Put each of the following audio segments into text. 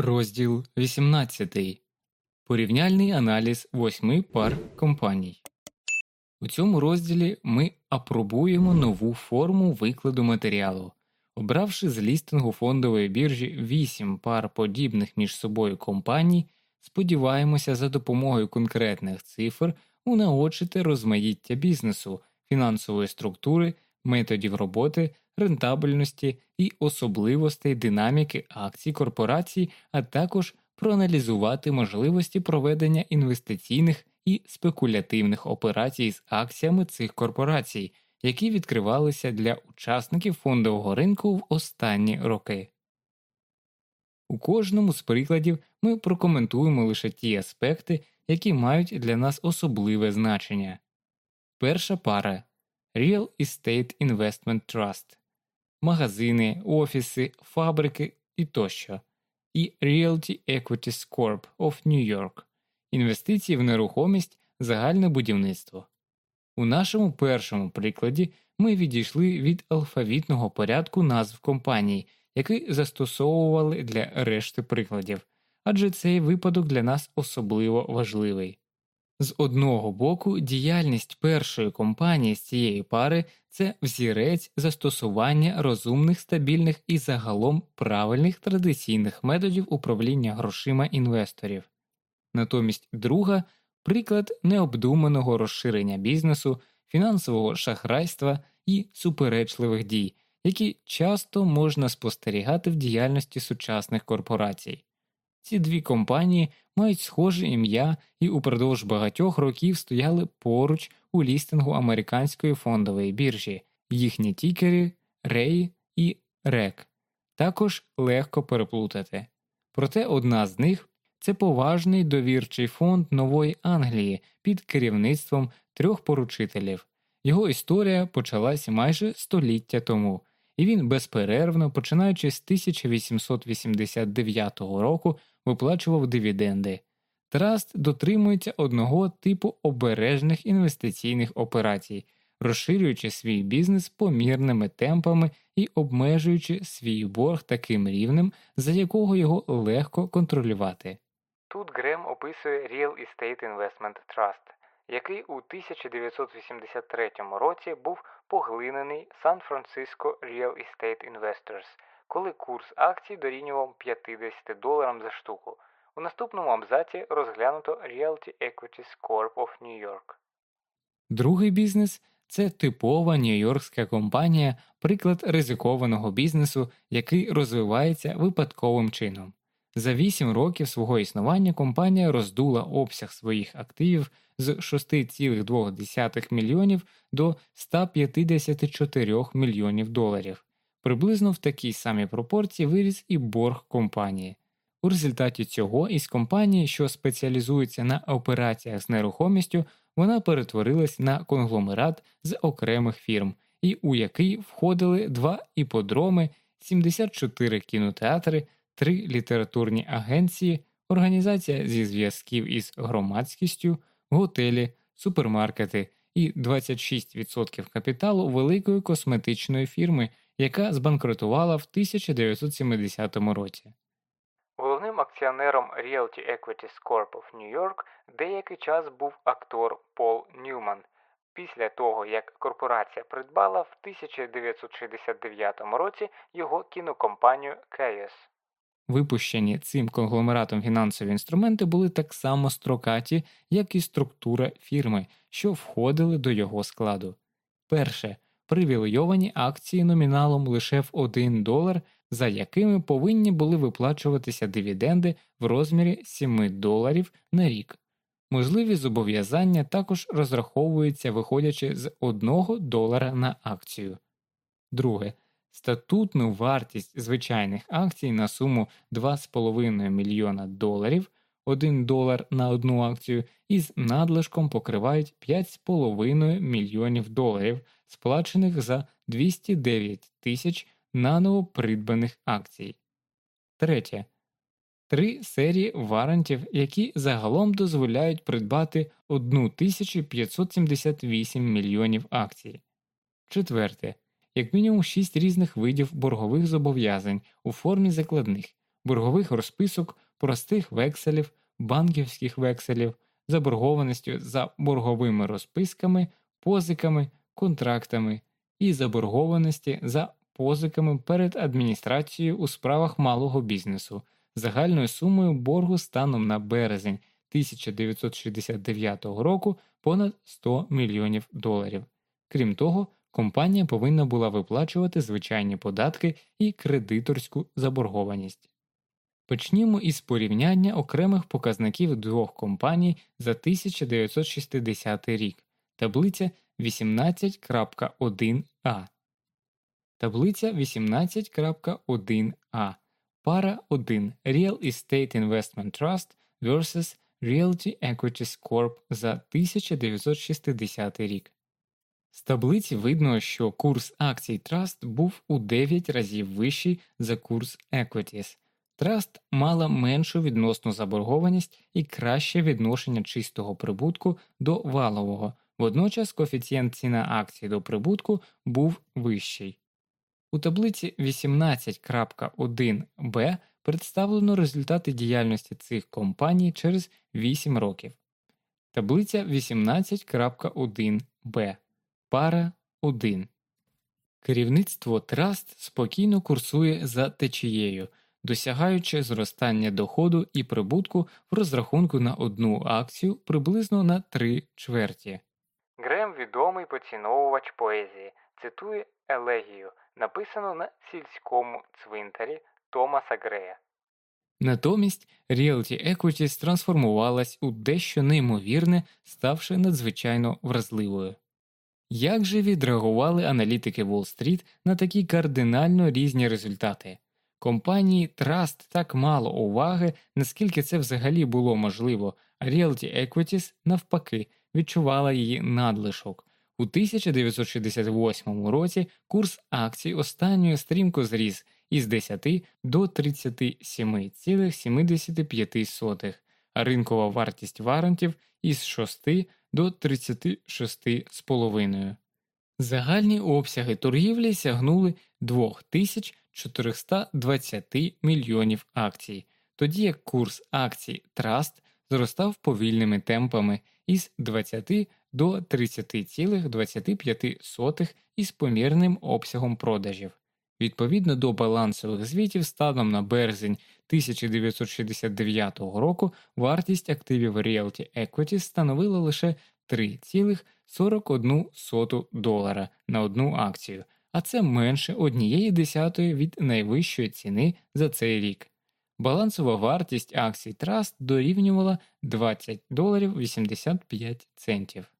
Розділ 18. Порівняльний аналіз восьми пар компаній. У цьому розділі ми апробуємо нову форму викладу матеріалу. Обравши з лістингу фондової біржі вісім пар подібних між собою компаній, сподіваємося за допомогою конкретних цифр унаочити розмаїття бізнесу, фінансової структури, методів роботи, рентабельності і особливостей динаміки акцій корпорацій, а також проаналізувати можливості проведення інвестиційних і спекулятивних операцій з акціями цих корпорацій, які відкривалися для учасників фондового ринку в останні роки. У кожному з прикладів ми прокоментуємо лише ті аспекти, які мають для нас особливе значення. Перша пара Real Estate Investment Trust магазини, офіси, фабрики і тощо, і Realty Equities Corp of New York інвестиції в нерухомість, загальне будівництво. У нашому першому прикладі ми відійшли від алфавітного порядку назв компаній, який застосовували для решти прикладів, адже цей випадок для нас особливо важливий. З одного боку, діяльність першої компанії з цієї пари це взірець застосування розумних, стабільних і загалом правильних традиційних методів управління грошима інвесторів. Натомість друга приклад необдуманого розширення бізнесу, фінансового шахрайства і суперечливих дій, які часто можна спостерігати в діяльності сучасних корпорацій. Ці дві компанії мають схоже ім'я і упродовж багатьох років стояли поруч у лістингу американської фондової біржі, їхні тікери REI і REC. Також легко переплутати. Проте одна з них це поважний довірчий фонд Нової Англії під керівництвом трьох поручителів. Його історія почалась майже століття тому, і він безперервно, починаючи з 1889 року, виплачував дивіденди. Траст дотримується одного типу обережних інвестиційних операцій, розширюючи свій бізнес помірними темпами і обмежуючи свій борг таким рівнем, за якого його легко контролювати. Тут Грем описує Real Estate Investment Trust, який у 1983 році був поглинений San Francisco Real Estate Investors, коли курс акцій дорівнював 50 доларам за штуку. У наступному абзаці розглянуто Realty Equities Corp of New York. Другий бізнес це типова нью-йоркська компанія, приклад ризикованого бізнесу, який розвивається випадковим чином. За 8 років свого існування компанія роздула обсяг своїх активів з 6,2 мільйонів до 154 мільйонів доларів. Приблизно в такій самій пропорції виріс і борг компанії. У результаті цього із компанії, що спеціалізується на операціях з нерухомістю, вона перетворилась на конгломерат з окремих фірм, і у який входили два іподроми, 74 кінотеатри, три літературні агенції, організація зі зв'язків із громадськістю, готелі, супермаркети і 26% капіталу великої косметичної фірми, яка збанкрутувала в 1970 році. Головним акціонером Realty Equities Corp of New York деякий час був актор Пол Ньюман. Після того, як корпорація придбала в 1969 році його кінокомпанію Chaos. Випущені цим конгломератом фінансові інструменти були так само строкаті, як і структура фірми, що входили до його складу. Перше привілейовані акції номіналом лише в 1 долар, за якими повинні були виплачуватися дивіденди в розмірі 7 доларів на рік. Можливі зобов'язання також розраховуються виходячи з 1 долара на акцію. Друге статутну вартість звичайних акцій на суму 2,5 мільйона доларів, 1 долар на одну акцію із надлишком покривають 5,5 мільйонів доларів, сплачених за 209 тисяч наново придбаних акцій. Третє. Три серії варантів, які загалом дозволяють придбати 1578 мільйонів акцій. Четверте як мінімум шість різних видів боргових зобов'язань у формі закладних, боргових розписок, простих векселів, банківських векселів, заборгованістю за борговими розписками, позиками, контрактами і заборгованості за позиками перед адміністрацією у справах малого бізнесу загальною сумою боргу станом на березень 1969 року понад 100 мільйонів доларів. Крім того, компанія повинна була виплачувати звичайні податки і кредиторську заборгованість. Почнімо із порівняння окремих показників двох компаній за 1960 рік, таблиця 18.1а. Таблиця 18.1а. Пара 1 Real Estate Investment Trust vs. Realty Equities Corp за 1960 рік. З таблиці видно, що курс акцій Trust був у 9 разів вищий за курс Equities. Trust мала меншу відносну заборгованість і краще відношення чистого прибутку до валового, водночас коефіцієнт ціна акцій до прибутку був вищий. У таблиці 18.1b представлено результати діяльності цих компаній через 8 років. Таблиця 18.1b Пара 1. Керівництво Траст спокійно курсує за течією, досягаючи зростання доходу і прибутку в розрахунку на одну акцію приблизно на 3 чверті. Грем відомий поціновувач поезії, цитує елегію, написану на сільському цвинтарі Томаса Грея. Натомість Realty Equities трансформувалась у дещо неймовірне, ставши надзвичайно вразливою. Як же відреагували аналітики Уолл-стріт на такі кардинально різні результати? Компанії Trust так мало уваги, наскільки це взагалі було можливо, а Realty Equities, навпаки, відчувала її надлишок. У 1968 році курс акцій останньої стрімко зріс із 10 до 37,75, а ринкова вартість варантів із 6 до 36,5. Загальні обсяги торгівлі сягнули 2420 мільйонів акцій, тоді як курс акцій Trust зростав повільними темпами із 20 до 30,25 із помірним обсягом продажів. Відповідно до балансових звітів, станом на березень 1969 року вартість активів Realty Equity становила лише 3,41 долара на одну акцію, а це менше однієї десятої від найвищої ціни за цей рік. Балансова вартість акцій Trust дорівнювала 20 доларів 85 центів.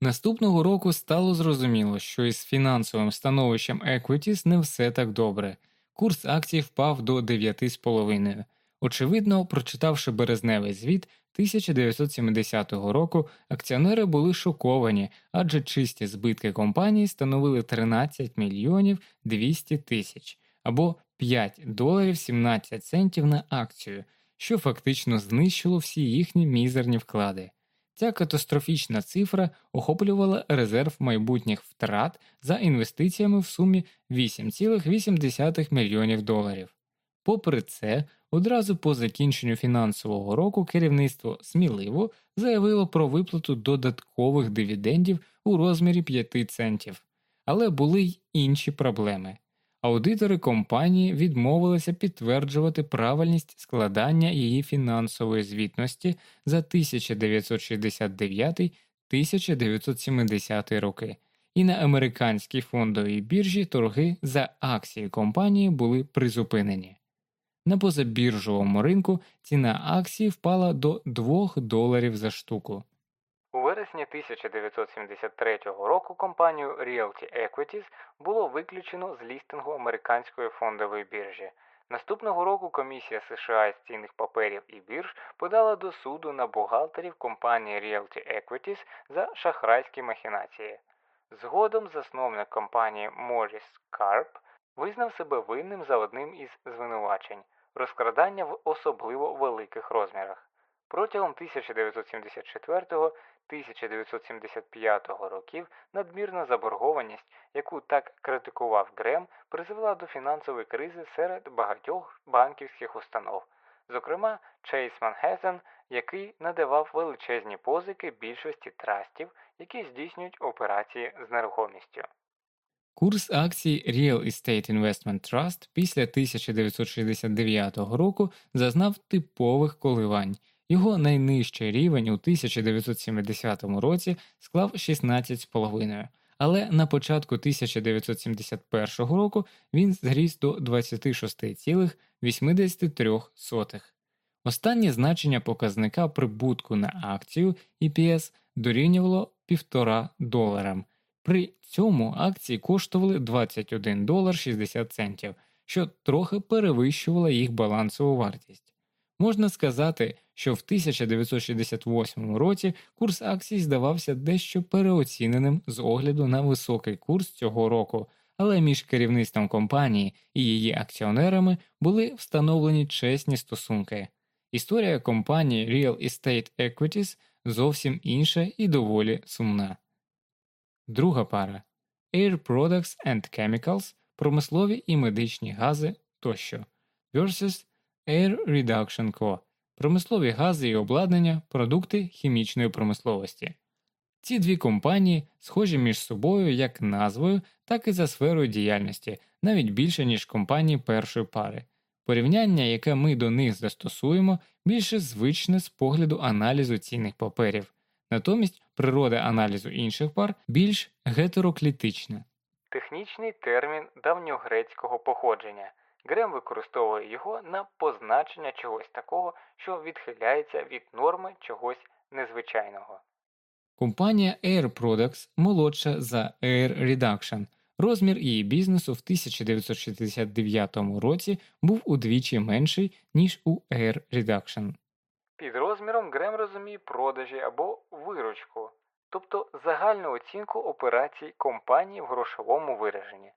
Наступного року стало зрозуміло, що із фінансовим становищем Equities не все так добре. Курс акцій впав до 9,5. Очевидно, прочитавши березневий звіт 1970 року, акціонери були шоковані, адже чисті збитки компанії становили 13 мільйонів 200 тисяч або 5 доларів 17 центів на акцію, що фактично знищило всі їхні мізерні вклади. Ця катастрофічна цифра охоплювала резерв майбутніх втрат за інвестиціями в сумі 8,8 мільйонів доларів. Попри це, одразу по закінченню фінансового року керівництво сміливо заявило про виплату додаткових дивідендів у розмірі 5 центів, але були й інші проблеми. Аудитори компанії відмовилися підтверджувати правильність складання її фінансової звітності за 1969-1970 роки, і на американській фондовій біржі торги за акції компанії були призупинені. На позабіржовому ринку ціна акції впала до 2 доларів за штуку. Вересні 1973 року компанію Realty Equities було виключено з лістингу американської фондової біржі. Наступного року комісія США з цінних паперів і бірж подала до суду на бухгалтерів компанії Realty Equities за шахрайські махінації. Згодом засновник компанії Моріс Карп визнав себе винним за одним із звинувачень розкрадання в особливо великих розмірах. Протягом 1975 років надмірна заборгованість, яку так критикував Грем, призвела до фінансової кризи серед багатьох банківських установ, зокрема Chase Manhattan, який надавав величезні позики більшості трастів, які здійснюють операції з нерухомістю. Курс акцій Real Estate Investment Trust після 1969 року зазнав типових коливань. Його найнижчий рівень у 1970 році склав 16,5, але на початку 1971 року він зріс до 26,83. Останнє значення показника прибутку на акцію EPS дорівнювало 1,5 доларам. При цьому акції коштували 21 долар 60 центів, що трохи перевищувало їх балансову вартість. Можна сказати, що в 1968 році курс акцій здавався дещо переоціненим з огляду на високий курс цього року, але між керівництвом компанії і її акціонерами були встановлені чесні стосунки. Історія компанії Real Estate Equities зовсім інша і доволі сумна. Друга пара Air Products and Chemicals, промислові і медичні гази тощо versus Air Reduction Co. Промислові гази і обладнання, продукти хімічної промисловості. Ці дві компанії схожі між собою як назвою, так і за сферою діяльності, навіть більше, ніж компанії першої пари. Порівняння, яке ми до них застосуємо, більше звичне з погляду аналізу цінних паперів, натомість природа аналізу інших пар більш гетероклітична. Технічний термін давньогрецького походження. Грем використовує його на позначення чогось такого, що відхиляється від норми чогось незвичайного. Компанія Air Products молодша за Air Reduction. Розмір її бізнесу в 1969 році був удвічі менший, ніж у Air Reduction. Під розміром Грем розуміє продажі або виручку, тобто загальну оцінку операцій компанії в грошовому вираженні.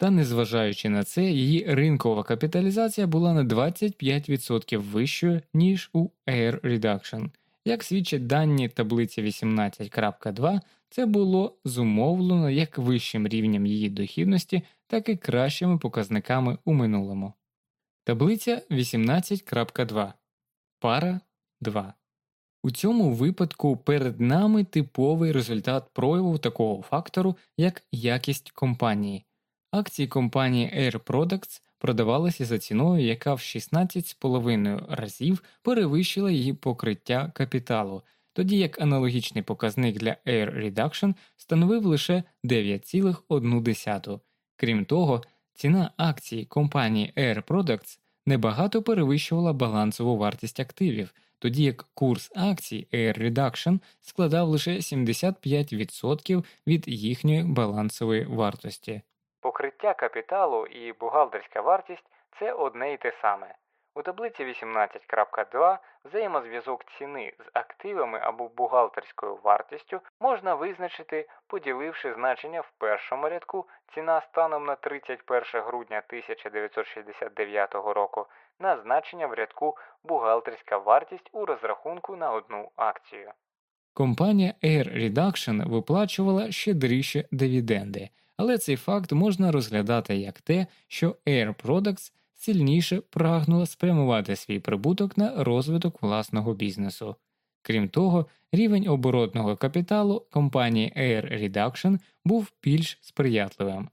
Та незважаючи на це, її ринкова капіталізація була на 25% вищою, ніж у Air Reduction. Як свідчать дані таблиці 18.2, це було зумовлено як вищим рівнем її дохідності, так і кращими показниками у минулому. Таблиця 18.2 Пара 2 у цьому випадку перед нами типовий результат прояву такого фактору, як якість компанії. Акції компанії Air Products продавалися за ціною, яка в 16,5 разів перевищила її покриття капіталу, тоді як аналогічний показник для Air Reduction становив лише 9,1. Крім того, ціна акцій компанії Air Products небагато перевищувала балансову вартість активів, тоді як курс акцій Air Reduction складав лише 75% від їхньої балансової вартості. Покриття капіталу і бухгалтерська вартість це одне й те саме. У таблиці 18.2 взаємозв'язок ціни з активами або бухгалтерською вартістю можна визначити, поділивши значення в першому рядку ціна станом на 31 грудня 1969 року на значення в рядку бухгалтерська вартість у розрахунку на одну акцію. Компанія Air Reduction виплачувала щедріші дивіденди, але цей факт можна розглядати як те, що Air Products сильніше прагнула спрямувати свій прибуток на розвиток власного бізнесу. Крім того, рівень оборотного капіталу компанії Air Reduction був більш сприятливим.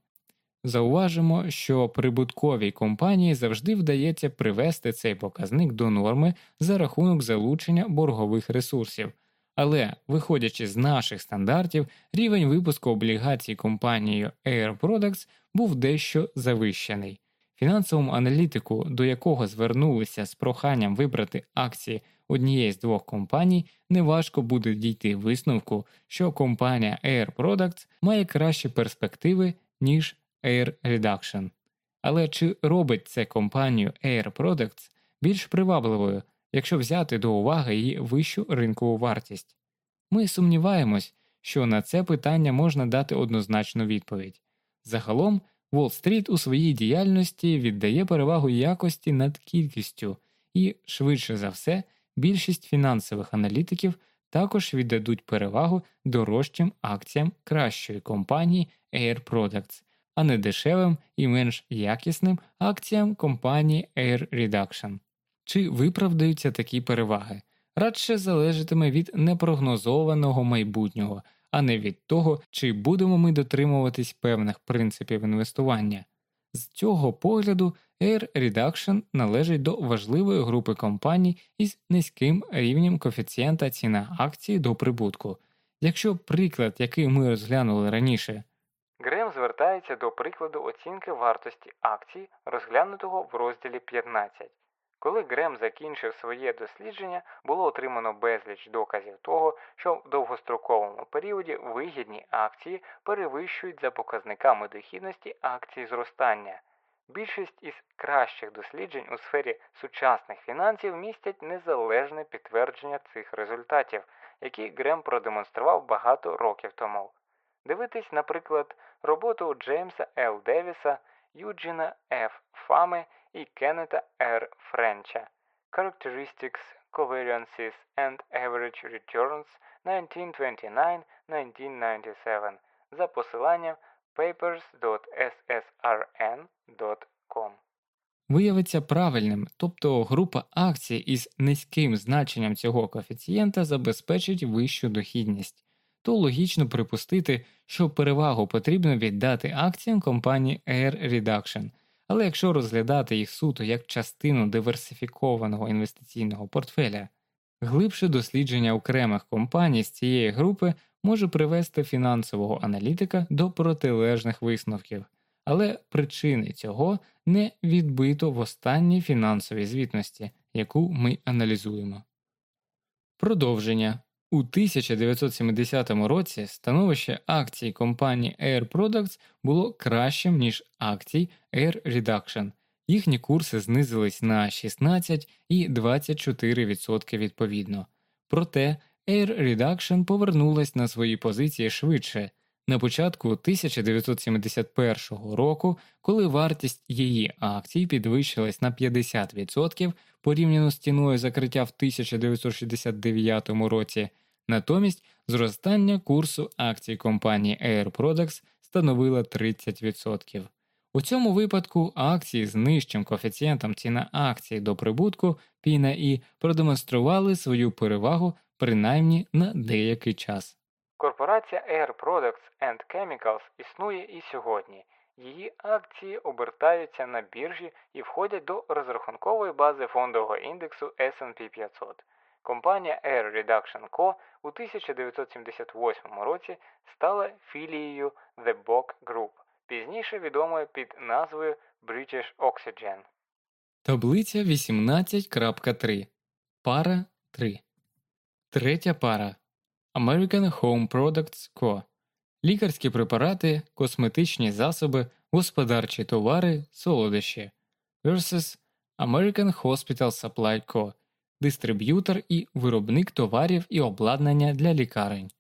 Зауважимо, що прибутковій компанії завжди вдається привести цей показник до норми за рахунок залучення боргових ресурсів, але, виходячи з наших стандартів, рівень випуску облігацій компанією Air Products був дещо завищений. Фінансовому аналітику, до якого звернулися з проханням вибрати акції однієї з двох компаній, неважко буде дійти висновку, що компанія Air Products має кращі перспективи, ніж Air Reduction. Але чи робить це компанію Air Products більш привабливою, якщо взяти до уваги її вищу ринкову вартість? Ми сумніваємось, що на це питання можна дати однозначну відповідь. Загалом, Уолл-стріт у своїй діяльності віддає перевагу якості над кількістю, і, швидше за все, більшість фінансових аналітиків також віддадуть перевагу дорожчим акціям кращої компанії Air Products, а не дешевим і менш якісним акціям компанії Air Reduction. Чи виправдаються такі переваги? Радше залежатиме від непрогнозованого майбутнього, а не від того, чи будемо ми дотримуватись певних принципів інвестування. З цього погляду Air Reduction належить до важливої групи компаній із низьким рівнем коефіцієнта ціна акції до прибутку. Якщо приклад, який ми розглянули раніше, Грем звертається до прикладу оцінки вартості акцій, розглянутого в розділі 15. Коли Грем закінчив своє дослідження, було отримано безліч доказів того, що в довгостроковому періоді вигідні акції перевищують за показниками дохідності акції зростання. Більшість із кращих досліджень у сфері сучасних фінансів містять незалежне підтвердження цих результатів, які Грем продемонстрував багато років тому. Дивитись, наприклад, роботу Джеймса Л. Девіса, Юджина Ф. Фами і Кеннета Р. Френча Characteristics, Covariances and Average Returns 1929-1997 за посиланням papers.ssrn.com. виявиться правильним, тобто група акцій із низьким значенням цього коефіцієнта забезпечить вищу дохідність, то логічно припустити, що перевагу потрібно віддати акціям компанії Air Reduction, але якщо розглядати їх суто як частину диверсифікованого інвестиційного портфеля, глибше дослідження окремих компаній з цієї групи може привести фінансового аналітика до протилежних висновків, але причини цього не відбито в останній фінансовій звітності, яку ми аналізуємо. Продовження у 1970 році становище акцій компанії Air Products було кращим, ніж акцій Air Reduction. Їхні курси знизились на 16 і 24% відповідно. Проте Air Reduction повернулась на свої позиції швидше. На початку 1971 року, коли вартість її акцій підвищилась на 50% порівняно з ціною закриття в 1969 році, натомість зростання курсу акцій компанії Air Products становило 30%. У цьому випадку акції з нижчим коефіцієнтом ціна акцій до прибутку P І продемонстрували свою перевагу принаймні на деякий час. Корпорація Air Products and Chemicals існує і сьогодні. Її акції обертаються на біржі і входять до розрахункової бази фондового індексу S&P 500. Компанія Air Reduction Co. у 1978 році стала філією The Bock Group, пізніше відомою під назвою British Oxygen. Таблиця 18.3. Пара 3. Третя пара American Home Products Co. Лікарські препарати, косметичні засоби, господарчі товари, солодощі versus American Hospital Supply Co. Дистриб'ютор і виробник товарів і обладнання для лікарень.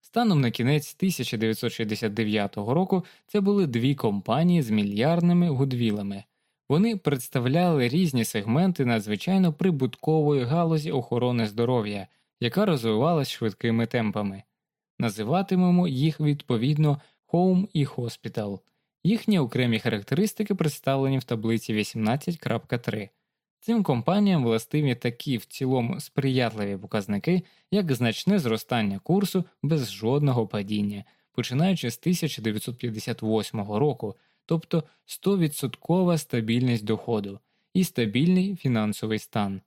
Станом на кінець 1969 року це були дві компанії з мільярдними гудвілами. Вони представляли різні сегменти надзвичайно прибуткової галузі охорони здоров'я, яка розвивалась швидкими темпами. Називатимемо їх відповідно Home і Hospital. Їхні окремі характеристики представлені в таблиці 18.3. Цим компаніям властиві такі в цілому сприятливі показники, як значне зростання курсу без жодного падіння, починаючи з 1958 року, тобто 100% стабільність доходу і стабільний фінансовий стан.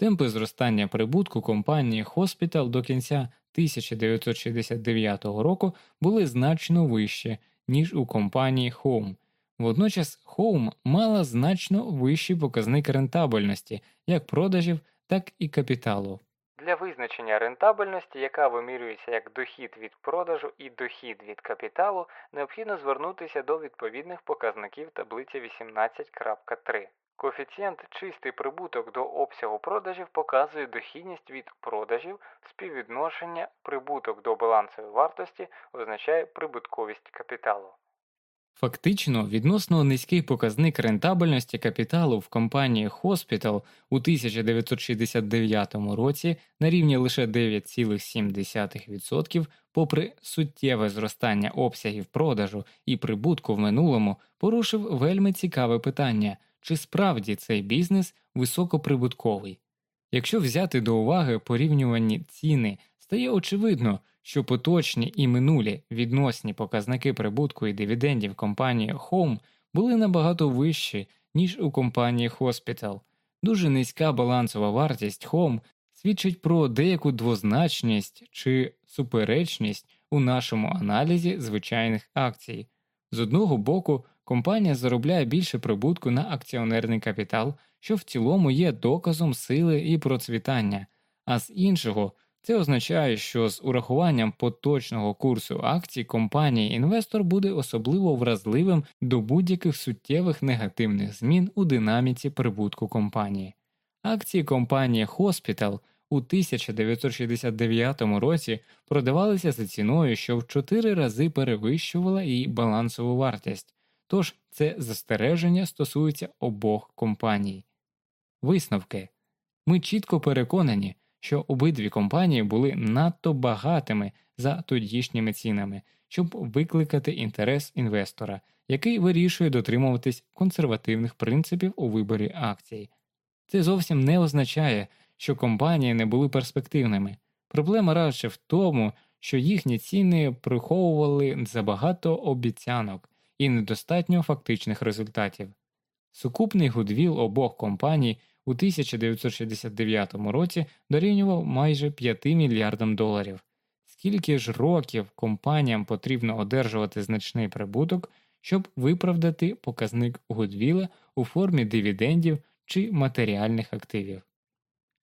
Темпи зростання прибутку компанії Hospital до кінця 1969 року були значно вищі, ніж у компанії Home. Водночас Home мала значно вищий показник рентабельності як продажів, так і капіталу. Для визначення рентабельності, яка вимірюється як дохід від продажу і дохід від капіталу, необхідно звернутися до відповідних показників таблиці 18.3. Коефіцієнт чистий прибуток до обсягу продажів показує дохідність від продажів, співвідношення прибуток до балансової вартості означає прибутковість капіталу. Фактично, відносно низький показник рентабельності капіталу в компанії Hospital у 1969 році на рівні лише 9,7%, попри суттєве зростання обсягів продажу і прибутку в минулому, порушив вельми цікаве питання, чи справді цей бізнес високоприбутковий. Якщо взяти до уваги порівнювані ціни, стає очевидно, що поточні і минулі відносні показники прибутку і дивідендів компанії Home були набагато вищі, ніж у компанії Hospital. Дуже низька балансова вартість Home свідчить про деяку двозначність чи суперечність у нашому аналізі звичайних акцій. З одного боку, компанія заробляє більше прибутку на акціонерний капітал, що в цілому є доказом сили і процвітання, а з іншого це означає, що з урахуванням поточного курсу акцій компанії інвестор буде особливо вразливим до будь-яких суттєвих негативних змін у динаміці прибутку компанії. Акції компанії Hospital у 1969 році продавалися за ціною, що в 4 рази перевищувала її балансову вартість, тож це застереження стосується обох компаній. Висновки ми чітко переконані що обидві компанії були надто багатими за тодішніми цінами, щоб викликати інтерес інвестора, який вирішує дотримуватись консервативних принципів у виборі акцій. Це зовсім не означає, що компанії не були перспективними. Проблема радше в тому, що їхні ціни приховували забагато обіцянок і недостатньо фактичних результатів. Сукупний гудвіл обох компаній у 1969 році дорівнював майже 5 мільярдам доларів. Скільки ж років компаніям потрібно одержувати значний прибуток, щоб виправдати показник Гудвіла у формі дивідендів чи матеріальних активів?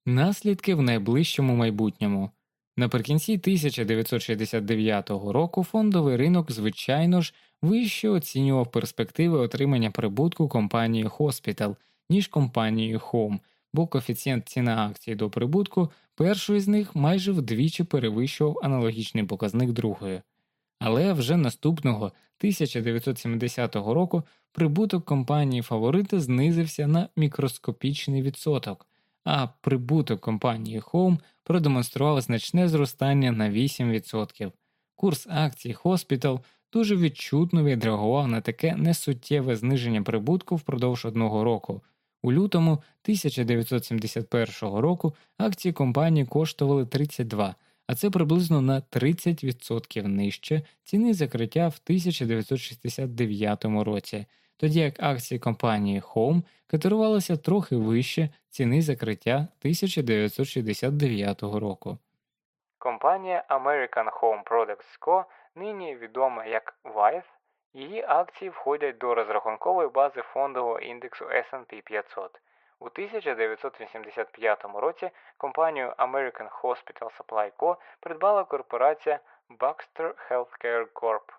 Наслідки в найближчому майбутньому. Наприкінці 1969 року фондовий ринок, звичайно ж, вище оцінював перспективи отримання прибутку компанії Hospital ніж компанією Home, бо коефіцієнт ціна акції до прибутку першої з них майже вдвічі перевищував аналогічний показник другої. Але вже наступного 1970 року прибуток компанії фаворити знизився на мікроскопічний відсоток, а прибуток компанії Home продемонстрував значне зростання на 8%. Курс акцій Hospital дуже відчутно відреагував на таке несуттєве зниження прибутку впродовж одного року. У лютому 1971 року акції компанії коштували 32, а це приблизно на 30% нижче ціни закриття в 1969 році, тоді як акції компанії Home котирувалися трохи вище ціни закриття 1969 року. Компанія American Home Products Co., нині відома як Wyeth, Її акції входять до розрахункової бази фондового індексу S&P 500. У 1985 році компанію American Hospital Supply Co. придбала корпорація Baxter Healthcare Corp.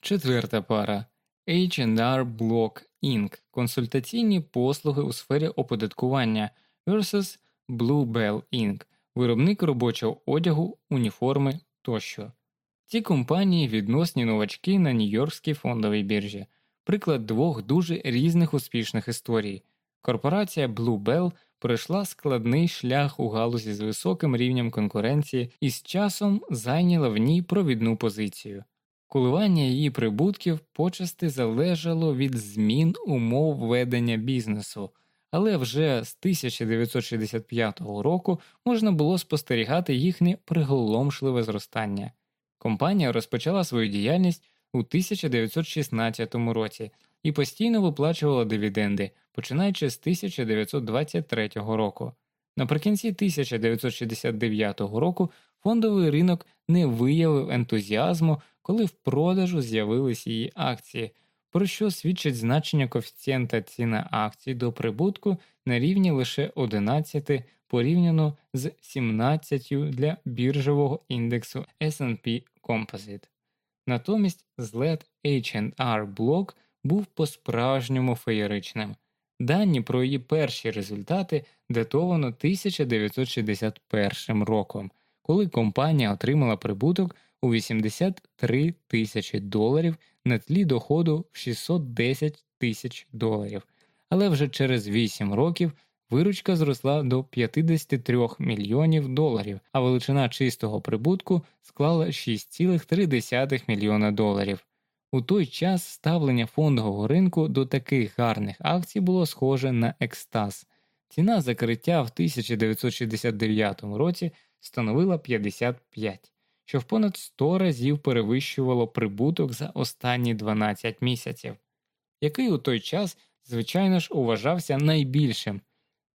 Четверта пара H&R Block Inc. Консультаційні послуги у сфері оподаткування versus Blue Bell Inc. Виробник робочого одягу, уніформи тощо. Ці компанії відносні новачки на Нью-Йоркській фондовій біржі, приклад двох дуже різних успішних історій. Корпорація Blue Bell пройшла складний шлях у галузі з високим рівнем конкуренції і з часом зайняла в ній провідну позицію. Коливання її прибутків почасти залежало від змін умов ведення бізнесу, але вже з 1965 року можна було спостерігати їхнє приголомшливе зростання. Компанія розпочала свою діяльність у 1916 році і постійно виплачувала дивіденди, починаючи з 1923 року. Наприкінці 1969 року фондовий ринок не виявив ентузіазму, коли в продажу з'явились її акції, про що свідчить значення коефіцієнта ціна акцій до прибутку на рівні лише 11 порівняно з 17 для біржового індексу SP Composite. Натомість злет H&R Block був по-справжньому феєричним. Дані про її перші результати датовано 1961 роком, коли компанія отримала прибуток у 83 тисячі доларів на тлі доходу в 610 тисяч доларів, але вже через 8 років виручка зросла до 53 мільйонів доларів, а величина чистого прибутку склала 6,3 мільйона доларів. У той час ставлення фондового ринку до таких гарних акцій було схоже на екстаз. Ціна закриття в 1969 році становила 55, що в понад 100 разів перевищувало прибуток за останні 12 місяців, який у той час, звичайно ж, уважався найбільшим.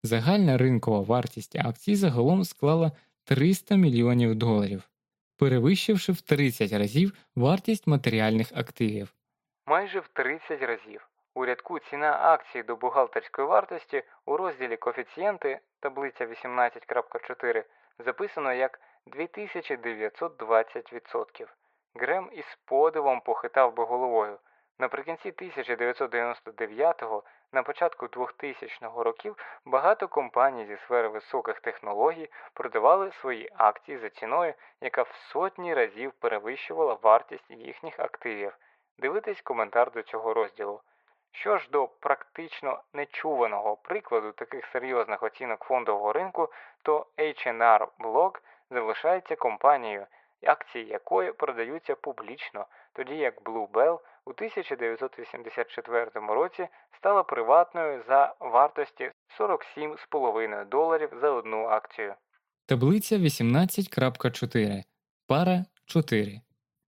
Загальна ринкова вартість акцій загалом склала 300 мільйонів доларів, перевищивши в 30 разів вартість матеріальних активів. Майже в 30 разів. У рядку ціна акції до бухгалтерської вартості у розділі коефіцієнти таблиця 18.4 записано як 2920%. Грем із подивом похитав би головою. Наприкінці 1999-го, на початку 2000-го років багато компаній зі сфери високих технологій продавали свої акції за ціною, яка в сотні разів перевищувала вартість їхніх активів. Дивитись коментар до цього розділу. Що ж до практично нечуваного прикладу таких серйозних оцінок фондового ринку, то H&R Block залишається компанією, акції якої продаються публічно, тоді як Blue Bell у 1984 році стала приватною за вартості 47,5 доларів за одну акцію. Таблиця 18.4. Пара 4.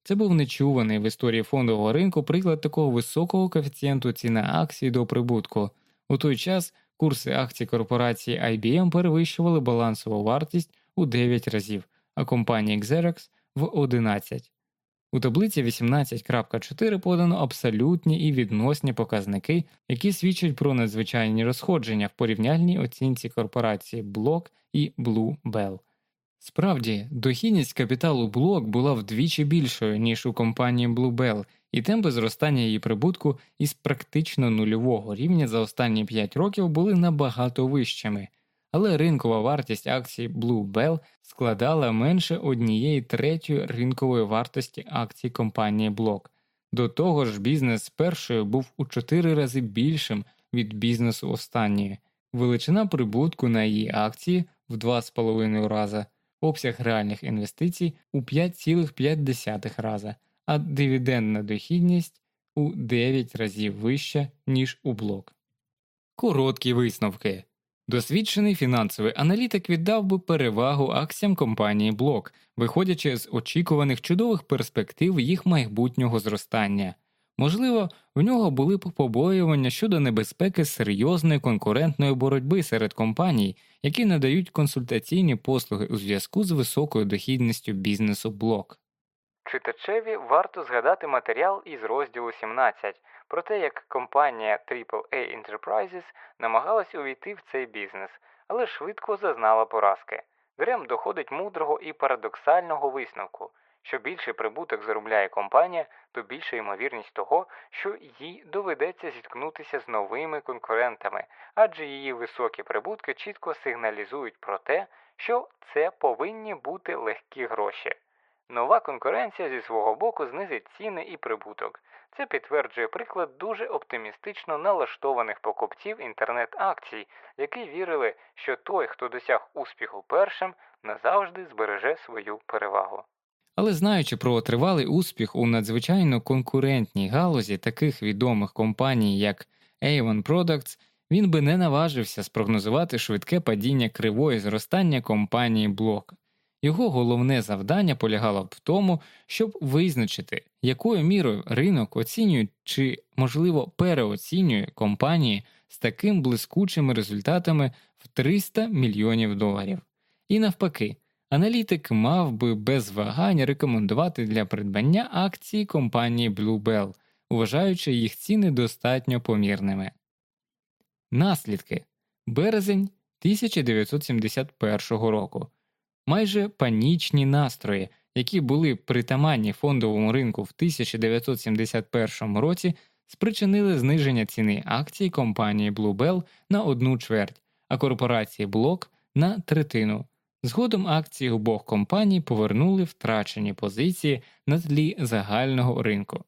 Це був нечуваний в історії фондового ринку приклад такого високого коефіцієнту ціни акцій до прибутку. У той час курси акцій корпорації IBM перевищували балансову вартість у 9 разів, а компанії Xerox в 11. У таблиці 18.4 подано абсолютні і відносні показники, які свідчать про надзвичайні розходження в порівняльній оцінці корпорації Block і Blue. Справді, дохідність капіталу Block була вдвічі більшою, ніж у компанії Blue Bell, і темпи зростання її прибутку із практично нульового рівня за останні 5 років були набагато вищими але ринкова вартість акцій Blue Bell складала менше однієї третьої ринкової вартості акцій компанії Block. До того ж, бізнес першої був у 4 рази більшим від бізнесу останньої, величина прибутку на її акції в 2,5 рази, обсяг реальних інвестицій у 5,5 рази, а дивідендна дохідність у 9 разів вища, ніж у блок. Короткі висновки. Досвідчений фінансовий аналітик віддав би перевагу акціям компанії Блок, виходячи з очікуваних чудових перспектив їх майбутнього зростання. Можливо, в нього були б побоювання щодо небезпеки серйозної конкурентної боротьби серед компаній, які надають консультаційні послуги у зв'язку з високою дохідністю бізнесу блок. Читачеві варто згадати матеріал із розділу 17 про те, як компанія AAA Enterprises намагалась увійти в цей бізнес, але швидко зазнала поразки. Грем доходить мудрого і парадоксального висновку. Що більше прибуток заробляє компанія, то більша ймовірність того, що їй доведеться зіткнутися з новими конкурентами, адже її високі прибутки чітко сигналізують про те, що це повинні бути легкі гроші. Нова конкуренція зі свого боку знизить ціни і прибуток. Це підтверджує приклад дуже оптимістично налаштованих покупців інтернет-акцій, які вірили, що той, хто досяг успіху першим, назавжди збереже свою перевагу. Але знаючи про тривалий успіх у надзвичайно конкурентній галузі таких відомих компаній, як Avon Products, він би не наважився спрогнозувати швидке падіння кривої зростання компанії Block. Його головне завдання полягало б в тому, щоб визначити, якою мірою ринок оцінює чи, можливо, переоцінює компанії з таким блискучими результатами в 300 мільйонів доларів. І навпаки, аналітик мав би без вагань рекомендувати для придбання акції компанії Blue Bell, вважаючи їх ціни достатньо помірними. Наслідки березень 1971 року майже панічні настрої, які були притаманні фондовому ринку в 1971 році, спричинили зниження ціни акцій компанії Blue Bell на одну чверть, а корпорації Block на третину. Згодом акції обох компаній повернули втрачені позиції на тлі загального ринку.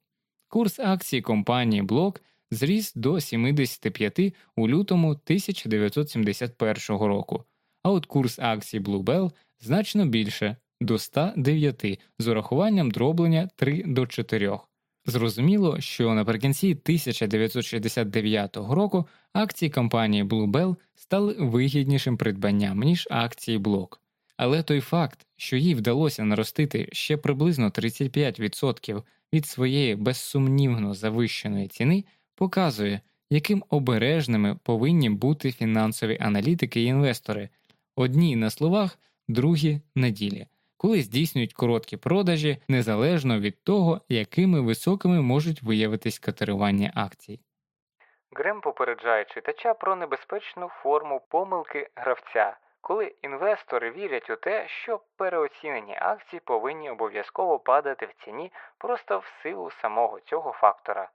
Курс акцій компанії Блок зріс до 75 у лютому 1971 року, а от курс акцій Bluebell значно більше до 109 з урахуванням дроблення 3 до 4. Зрозуміло, що наприкінці 1969 року акції компанії Bluebell стали вигіднішим придбанням, ніж акції Блок. Але той факт, що їй вдалося наростити ще приблизно 35% від своєї безсумнівно завищеної ціни, показує, яким обережними повинні бути фінансові аналітики і інвестори одні на словах, другі на ділі коли здійснюють короткі продажі незалежно від того, якими високими можуть виявитись котирування акцій. Грем попереджає читача про небезпечну форму помилки гравця, коли інвестори вірять у те, що переоцінені акції повинні обов'язково падати в ціні просто в силу самого цього фактора.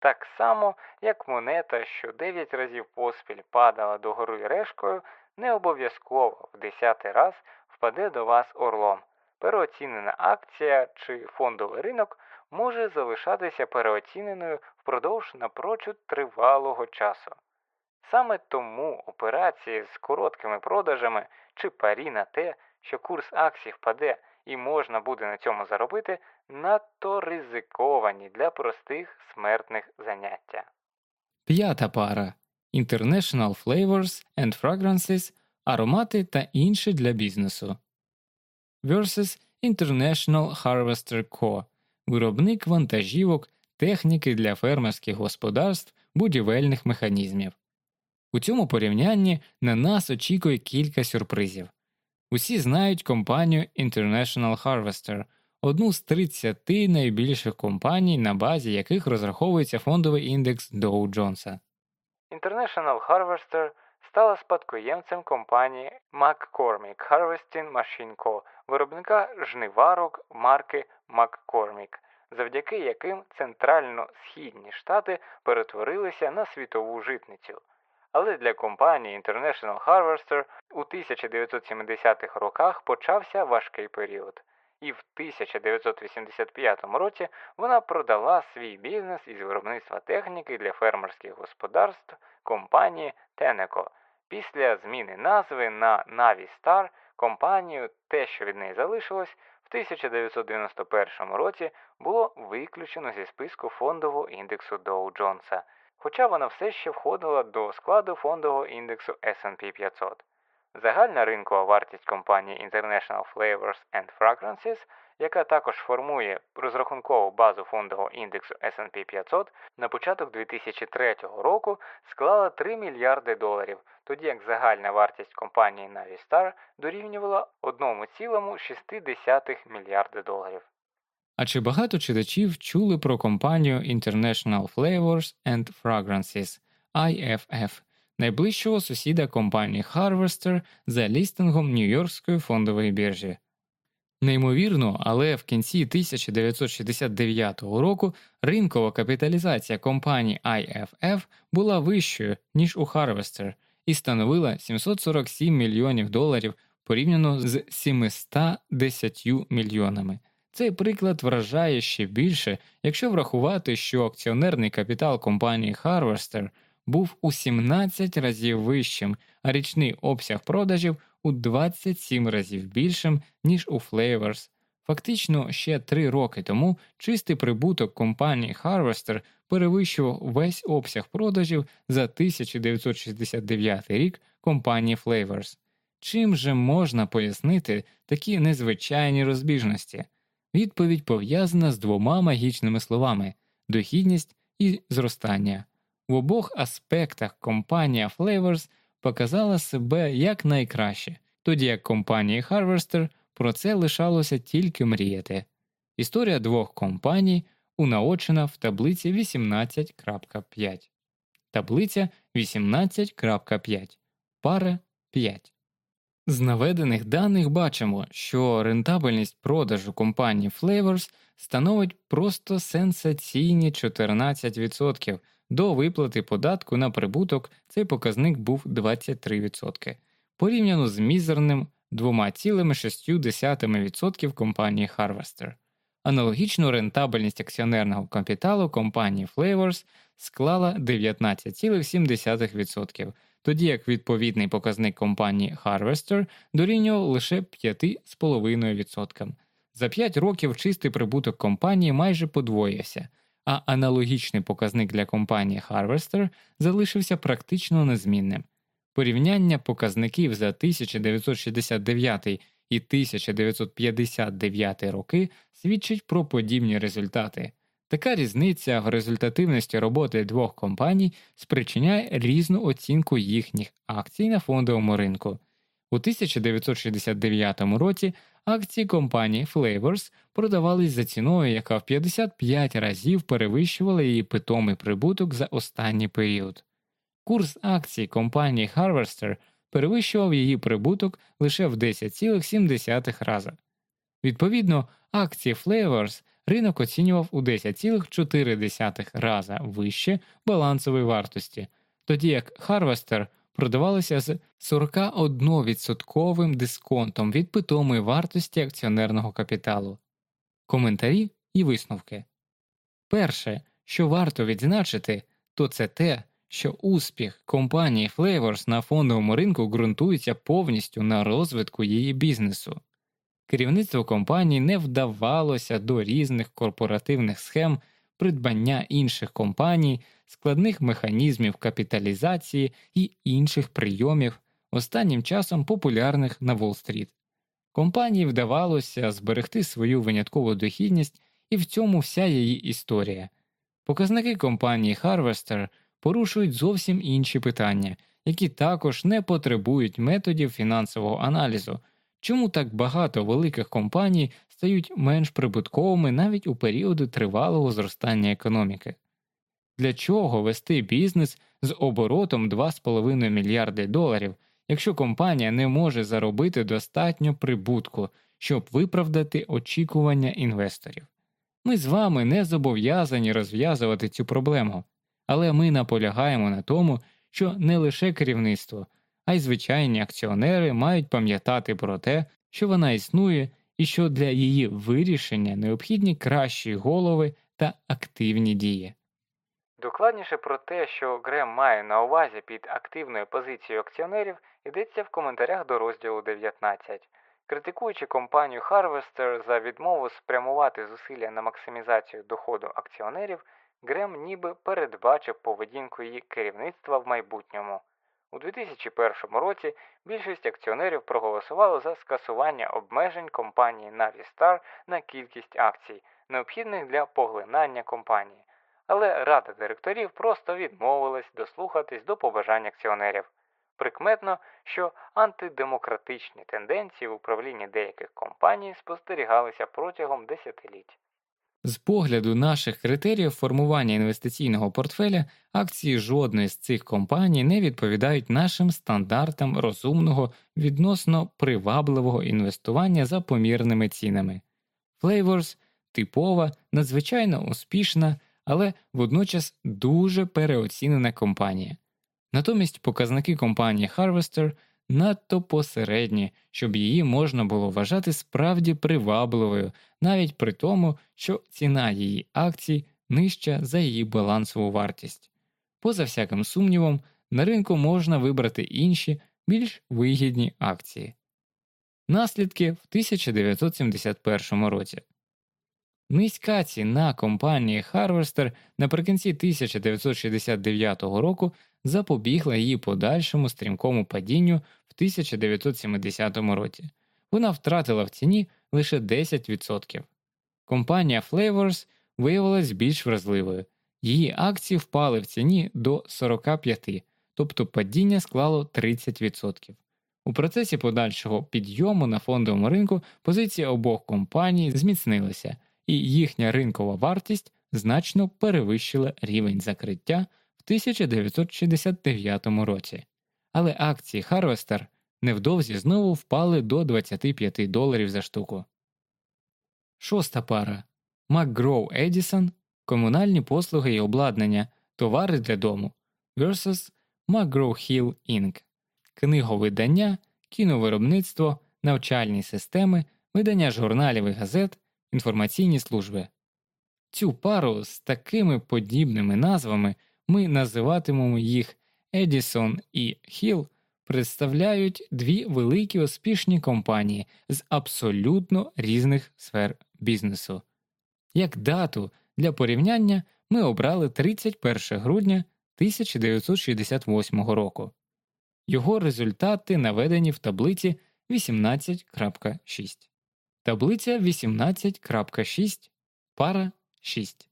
Так само, як монета, що 9 разів поспіль падала до гори решкою, не обов'язково в 10 раз впаде до вас орлом. Переоцінена акція чи фондовий ринок може залишатися переоціненою впродовж напрочуд тривалого часу. Саме тому операції з короткими продажами чи парі на те, що курс акцій впаде і можна буде на цьому заробити, надто ризиковані для простих смертних заняття. П'ята пара International Flavors and Fragrances аромати та інші для бізнесу versus International Harvester Co. виробник вантажівок, техніки для фермерських господарств, будівельних механізмів. У цьому порівнянні на нас очікує кілька сюрпризів. Усі знають компанію International Harvester, одну з 30 найбільших компаній, на базі яких розраховується фондовий індекс Dow Jones. International Harvester стала спадкоємцем компанії McCormick Harvesting Machine Co., виробника жниварок марки McCormick, завдяки яким центрально-східні штати перетворилися на світову житницю. Але для компанії International Harvester у 1970-х роках почався важкий період, і в 1985 році вона продала свій бізнес із виробництва техніки для фермерських господарств компанії Tenneco. Після зміни назви на Navistar компанію, те, що від неї залишилось, в 1991 році було виключено зі списку фондового індексу Dow Jones, хоча вона все ще входила до складу фондового індексу S&P 500. Загальна ринкова вартість компанії International Flavors and Fragrances яка також формує розрахункову базу фондового індексу S&P 500, на початок 2003 року склала 3 мільярди доларів, тоді як загальна вартість компанії Navistar дорівнювала 1,6 мільярди доларів. А чи багато читачів чули про компанію International Flavors and Fragrances IFF, найближчого сусіда компанії Harvester за лістингом Нью-Йоркської фондової біржі? Неймовірно, але в кінці 1969 року ринкова капіталізація компанії IFF була вищою, ніж у Harvester, і становила 747 мільйонів доларів порівняно з 710 мільйонами. Цей приклад вражає ще більше, якщо врахувати, що акціонерний капітал компанії Harvester був у 17 разів вищим, а річний обсяг продажів у 27 разів більшим, ніж у Flavors. Фактично, ще три роки тому чистий прибуток компанії Harvester перевищував весь обсяг продажів за 1969 рік компанії Flavors. Чим же можна пояснити такі незвичайні розбіжності? Відповідь пов'язана з двома магічними словами дохідність і зростання. В обох аспектах компанія Flavors показала себе як найкраще, тоді як компанії Harvester про це лишалося тільки мріяти. Історія двох компаній унаочена в таблиці 18.5. Таблиця 18.5. Пара 5. З наведених даних бачимо, що рентабельність продажу компанії Flavors становить просто сенсаційні 14%. До виплати податку на прибуток цей показник був 23%, порівняно з мізерним 2,6% компанії Harvester. Аналогічну рентабельність акціонерного капіталу компанії Flavors склала 19,7%, тоді як відповідний показник компанії Harvester дорівнював лише 5,5%. За 5 років чистий прибуток компанії майже подвоївся, а аналогічний показник для компанії Harvester залишився практично незмінним. Порівняння показників за 1969 і 1959 роки свідчить про подібні результати. Така різниця в результативності роботи двох компаній спричиняє різну оцінку їхніх акцій на фондовому ринку. У 1969 році акції компанії Flavors продавались за ціною, яка в 55 разів перевищувала її питомий прибуток за останній період. Курс акцій компанії Harvester перевищував її прибуток лише в 10,7 рази. Відповідно, акції Flavors ринок оцінював у 10,4 рази вище балансової вартості, тоді як Harvester продавалися з 41% дисконтом від питомої вартості акціонерного капіталу. Коментарі і висновки. Перше, що варто відзначити, то це те, що успіх компанії Flavors на фондовому ринку ґрунтується повністю на розвитку її бізнесу. Керівництво компанії не вдавалося до різних корпоративних схем придбання інших компаній, складних механізмів капіталізації і інших прийомів, останнім часом популярних на Уолл-стріт. Компанії вдавалося зберегти свою виняткову дохідність, і в цьому вся її історія. Показники компанії Harvester порушують зовсім інші питання, які також не потребують методів фінансового аналізу, чому так багато великих компаній стають менш прибутковими навіть у періоди тривалого зростання економіки. Для чого вести бізнес з оборотом 2,5 мільярди доларів, якщо компанія не може заробити достатньо прибутку, щоб виправдати очікування інвесторів? Ми з вами не зобов'язані розв'язувати цю проблему, але ми наполягаємо на тому, що не лише керівництво, а й звичайні акціонери мають пам'ятати про те, що вона існує і що для її вирішення необхідні кращі голови та активні дії. Докладніше про те, що Грем має на увазі під активною позицією акціонерів, йдеться в коментарях до розділу 19. Критикуючи компанію Harvester за відмову спрямувати зусилля на максимізацію доходу акціонерів, Грем ніби передбачив поведінку її керівництва в майбутньому. У 2001 році більшість акціонерів проголосувало за скасування обмежень компанії Navistar на кількість акцій, необхідних для поглинання компанії, але рада директорів просто відмовилась дослухатись до побажань акціонерів. Прикметно, що антидемократичні тенденції в управлінні деяких компаній спостерігалися протягом десятиліть. З погляду наших критеріїв формування інвестиційного портфеля акції жодної з цих компаній не відповідають нашим стандартам розумного відносно привабливого інвестування за помірними цінами. Flavors типова, надзвичайно успішна, але водночас дуже переоцінена компанія. Натомість показники компанії Harvester надто посередні, щоб її можна було вважати справді привабливою, навіть при тому, що ціна її акцій нижча за її балансову вартість. Поза всяким сумнівом, на ринку можна вибрати інші, більш вигідні акції. Наслідки в 1971 році. Низька ціна компанії Harvester наприкінці 1969 року запобігла її подальшому стрімкому падінню в 1970 році. Вона втратила в ціні лише 10%. Компанія Flavors виявилась більш вразливою. Її акції впали в ціні до 45, тобто падіння склало 30%. У процесі подальшого підйому на фондовому ринку позиція обох компаній зміцнилася, і їхня ринкова вартість значно перевищила рівень закриття 1969 році, але акції Harvester невдовзі знову впали до 25 доларів за штуку. Шоста пара McGraw Edison комунальні послуги і обладнання, товари для дому versus McGraw Hill Inc. книговидання, кіновиробництво, навчальні системи, видання журналів і газет, інформаційні служби. Цю пару з такими подібними назвами ми називатимемо їх Едісон і Хіл представляють дві великі успішні компанії з абсолютно різних сфер бізнесу. Як дату для порівняння ми обрали 31 грудня 1968 року. Його результати наведені в таблиці 18.6. Таблиця 18.6 пара 6.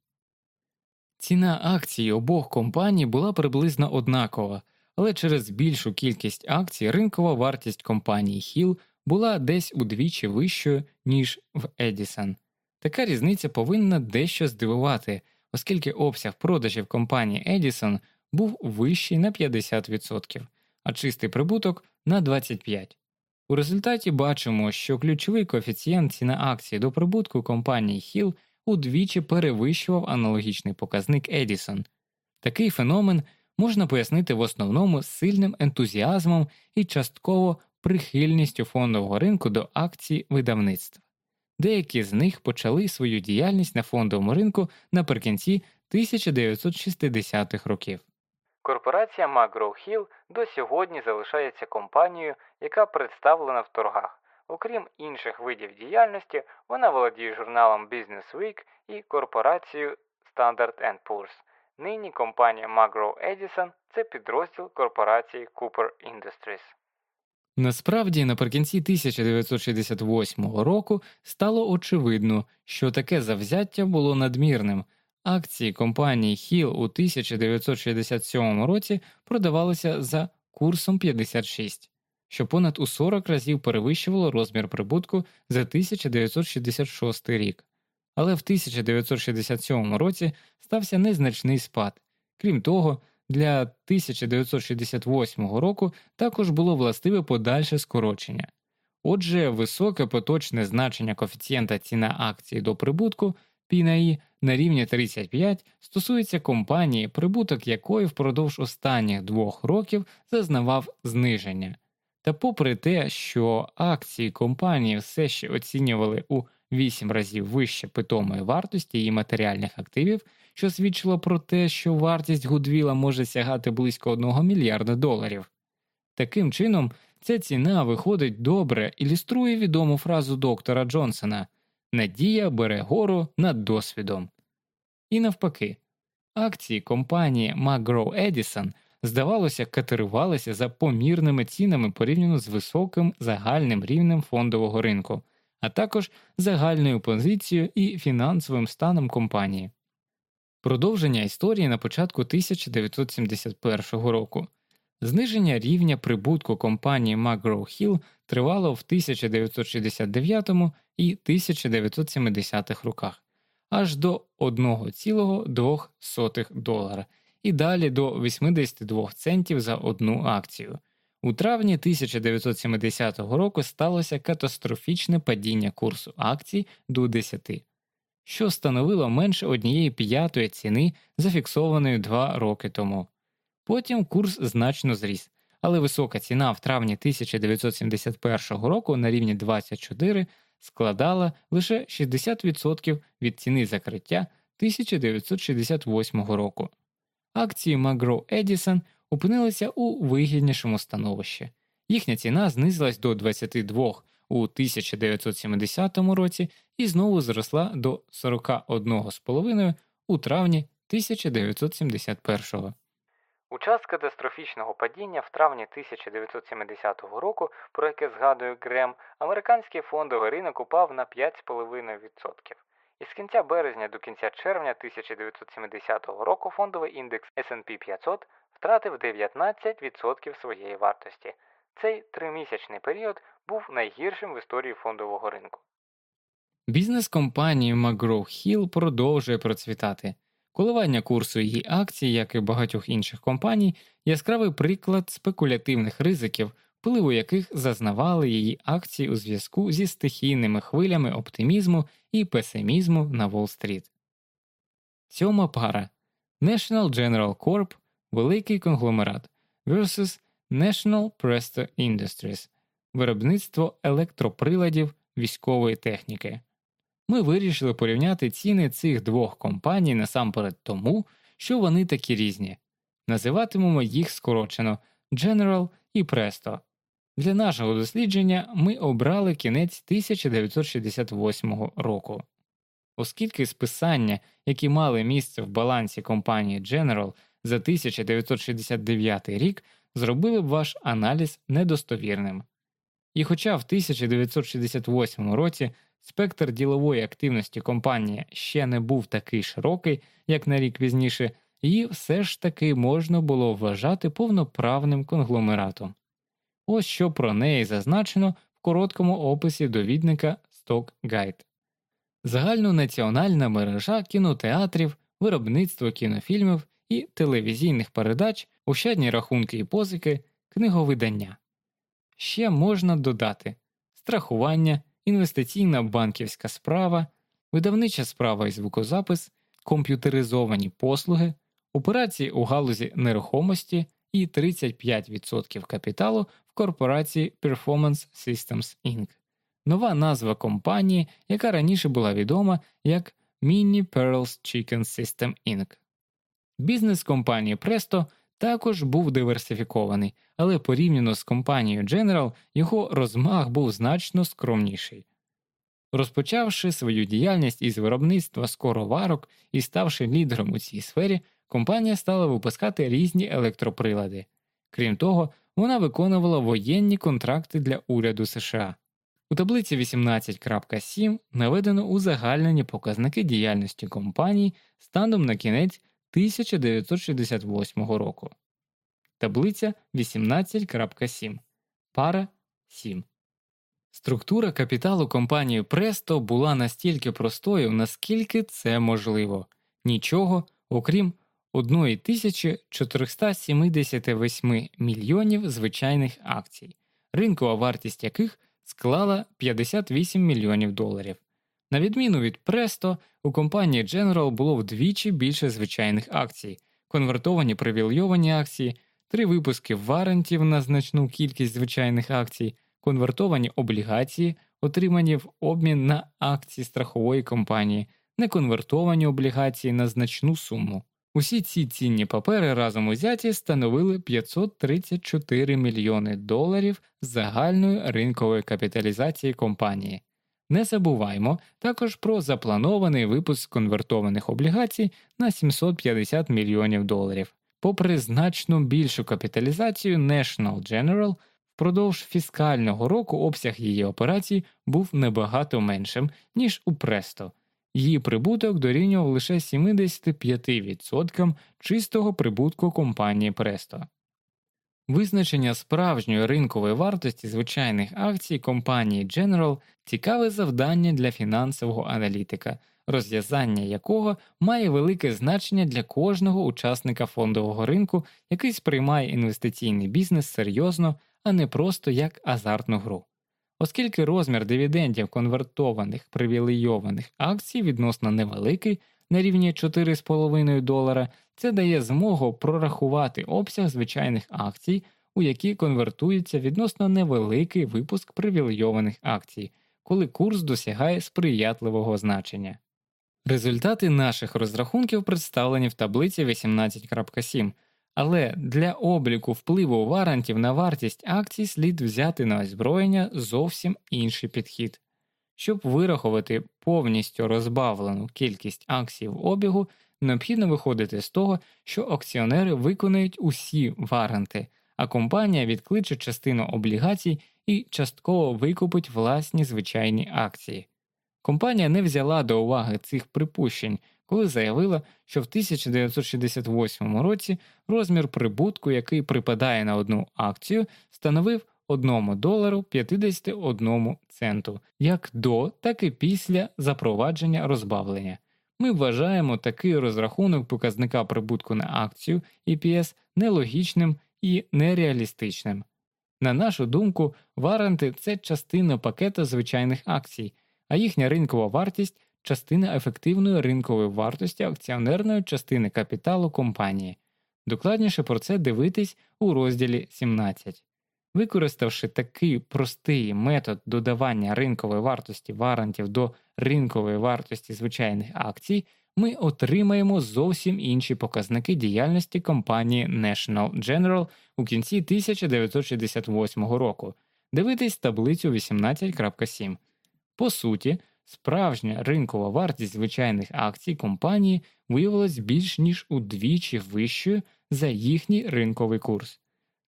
Ціна акцій обох компаній була приблизно однакова, але через більшу кількість акцій ринкова вартість компанії Hill була десь удвічі вищою, ніж в Edison. Така різниця повинна дещо здивувати, оскільки обсяг продажів компанії Edison був вищий на 50%, а чистий прибуток на 25%. У результаті бачимо, що ключовий коефіцієнт ціна акції до прибутку компанії Hill удвічі перевищував аналогічний показник Edison. Такий феномен можна пояснити в основному сильним ентузіазмом і частково прихильністю фондового ринку до акцій видавництва. Деякі з них почали свою діяльність на фондовому ринку наприкінці 1960-х років. Корпорація McGraw Hill до сьогодні залишається компанією, яка представлена в торгах. Окрім інших видів діяльності, вона володіє журналом Business Week і корпорацією Standard Poor's. Нині компанія McGraw Edison – це підрозділ корпорації Cooper Industries. Насправді, наприкінці 1968 року стало очевидно, що таке завзяття було надмірним. Акції компанії Hill у 1967 році продавалися за курсом 56, що понад у 40 разів перевищувало розмір прибутку за 1966 рік. Але в 1967 році стався незначний спад. Крім того, для 1968 року також було властиве подальше скорочення. Отже, високе поточне значення коефіцієнта ціна акції до прибутку P на рівні 35 стосується компанії, прибуток якої впродовж останніх двох років зазнавав зниження. Та попри те, що акції компанії все ще оцінювали у 8 разів вище питомої вартості її матеріальних активів, що свідчило про те, що вартість Гудвіла може сягати близько 1 мільярда доларів. Таким чином, ця ціна виходить добре, ілюструє відому фразу доктора Джонсона Надія бере гору над досвідом. І навпаки, акції компанії McGraw Edison, здавалося, катерувалися за помірними цінами порівняно з високим загальним рівнем фондового ринку, а також загальною позицією і фінансовим станом компанії. Продовження історії на початку 1971 року. Зниження рівня прибутку компанії McGraw Hill тривало в 1969 і 1970-х роках аж до 1,2 долара і далі до 82 центів за одну акцію. У травні 1970 року сталося катастрофічне падіння курсу акцій до 10, що становило менше однієї п'ятої ціни, зафіксованої два роки тому. Потім курс значно зріс, але висока ціна в травні 1971 року на рівні 24 складала лише 60% від ціни закриття 1968 року. Акції Magro Edison опинилися у вигіднішому становищі. Їхня ціна знизилась до 22 у 1970 році і знову зросла до 41,5 у травні 1971 у час катастрофічного падіння в травні 1970 року, про яке згадує Грем, американський фондовий ринок упав на 5,5%. Із кінця березня до кінця червня 1970 року фондовий індекс S&P 500 втратив 19% своєї вартості. Цей тримісячний період був найгіршим в історії фондового ринку. Бізнес компанії McGraw Hill продовжує процвітати. Коливання курсу її акцій, як і багатьох інших компаній, яскравий приклад спекулятивних ризиків, впливу яких зазнавали її акції у зв'язку зі стихійними хвилями оптимізму і песимізму на Уолл-стріт. Сьома пара National General Corp великий конгломерат versus National Presto Industries виробництво електроприладів військової техніки. Ми вирішили порівняти ціни цих двох компаній насамперед тому, що вони такі різні. Називатимемо їх скорочено General і Presto. Для нашого дослідження ми обрали кінець 1968 року. Оскільки списання, які мали місце в балансі компанії General за 1969 рік, зробили б ваш аналіз недостовірним. І хоча в 1968 році спектр ділової активності компанії ще не був такий широкий, як на рік пізніше, її все ж таки можна було вважати повноправним конгломератом. Ось що про неї зазначено в короткому описі довідника Stock Guide. Загальнонаціональна мережа кінотеатрів, виробництво кінофільмів і телевізійних передач, ощадні рахунки і позики, книговидання. Ще можна додати страхування, інвестиційна банківська справа, видавнича справа і звукозапис, комп'ютеризовані послуги, операції у галузі нерухомості і 35% капіталу в корпорації Performance Systems Inc. Нова назва компанії, яка раніше була відома як Mini Pearls Chicken System Inc. Бізнес компанії Presto також був диверсифікований, але порівняно з компанією General його розмах був значно скромніший. Розпочавши свою діяльність із виробництва скороварок і ставши лідером у цій сфері, компанія стала випускати різні електроприлади. Крім того, вона виконувала воєнні контракти для уряду США. У таблиці 18.7 наведено узагальнені показники діяльності компаній станом на кінець 1968 року. Таблиця 18.7. Пара 7. Структура капіталу компанії Presto була настільки простою, наскільки це можливо, нічого, окрім 1478 мільйонів звичайних акцій, ринкова вартість яких склала 58 мільйонів доларів. На відміну від Presto, у компанії General було вдвічі більше звичайних акцій, конвертовані привілейовані акції, три випуски варантів на значну кількість звичайних акцій, конвертовані облігації, отримані в обмін на акції страхової компанії, неконвертовані облігації на значну суму. Усі ці цінні папери разом узяті становили 534 мільйони доларів загальної ринкової капіталізації компанії. Не забуваймо також про запланований випуск конвертованих облігацій на 750 мільйонів доларів. Попри значно більшу капіталізацію National General, впродовж фіскального року обсяг її операцій був набагато меншим, ніж у Presto. Її прибуток дорівнював лише 75% чистого прибутку компанії Presto. Визначення справжньої ринкової вартості звичайних акцій компанії General цікаве завдання для фінансового аналітика, розв'язання якого має велике значення для кожного учасника фондового ринку, який сприймає інвестиційний бізнес серйозно, а не просто як азартну гру. Оскільки розмір дивідендів конвертованих привілейованих акцій відносно невеликий на рівні 4,5 долара, це дає змогу прорахувати обсяг звичайних акцій, у які конвертується відносно невеликий випуск привілейованих акцій, коли курс досягає сприятливого значення. Результати наших розрахунків представлені в таблиці 18.7, але для обліку впливу варантів на вартість акцій слід взяти на озброєння зовсім інший підхід. Щоб вирахувати повністю розбавлену кількість акцій в обігу, необхідно виходити з того, що акціонери виконають усі варанти, а компанія відкличе частину облігацій і частково викупить власні звичайні акції. Компанія не взяла до уваги цих припущень, коли заявила, що в 1968 році розмір прибутку, який припадає на одну акцію, становив 1 долару 51 центу, як до, так і після запровадження розбавлення. Ми вважаємо такий розрахунок показника прибутку на акцію EPS нелогічним і нереалістичним. На нашу думку, варанти це частина пакета звичайних акцій, а їхня ринкова вартість частина ефективної ринкової вартості акціонерної частини капіталу компанії. Докладніше про це дивитись у розділі 17. Використавши такий простий метод додавання ринкової вартості варантів до ринкової вартості звичайних акцій, ми отримаємо зовсім інші показники діяльності компанії National General у кінці 1968 року. Дивитись таблицю 18.7. По суті, справжня ринкова вартість звичайних акцій компанії виявилась більш ніж удвічі вищою за їхній ринковий курс.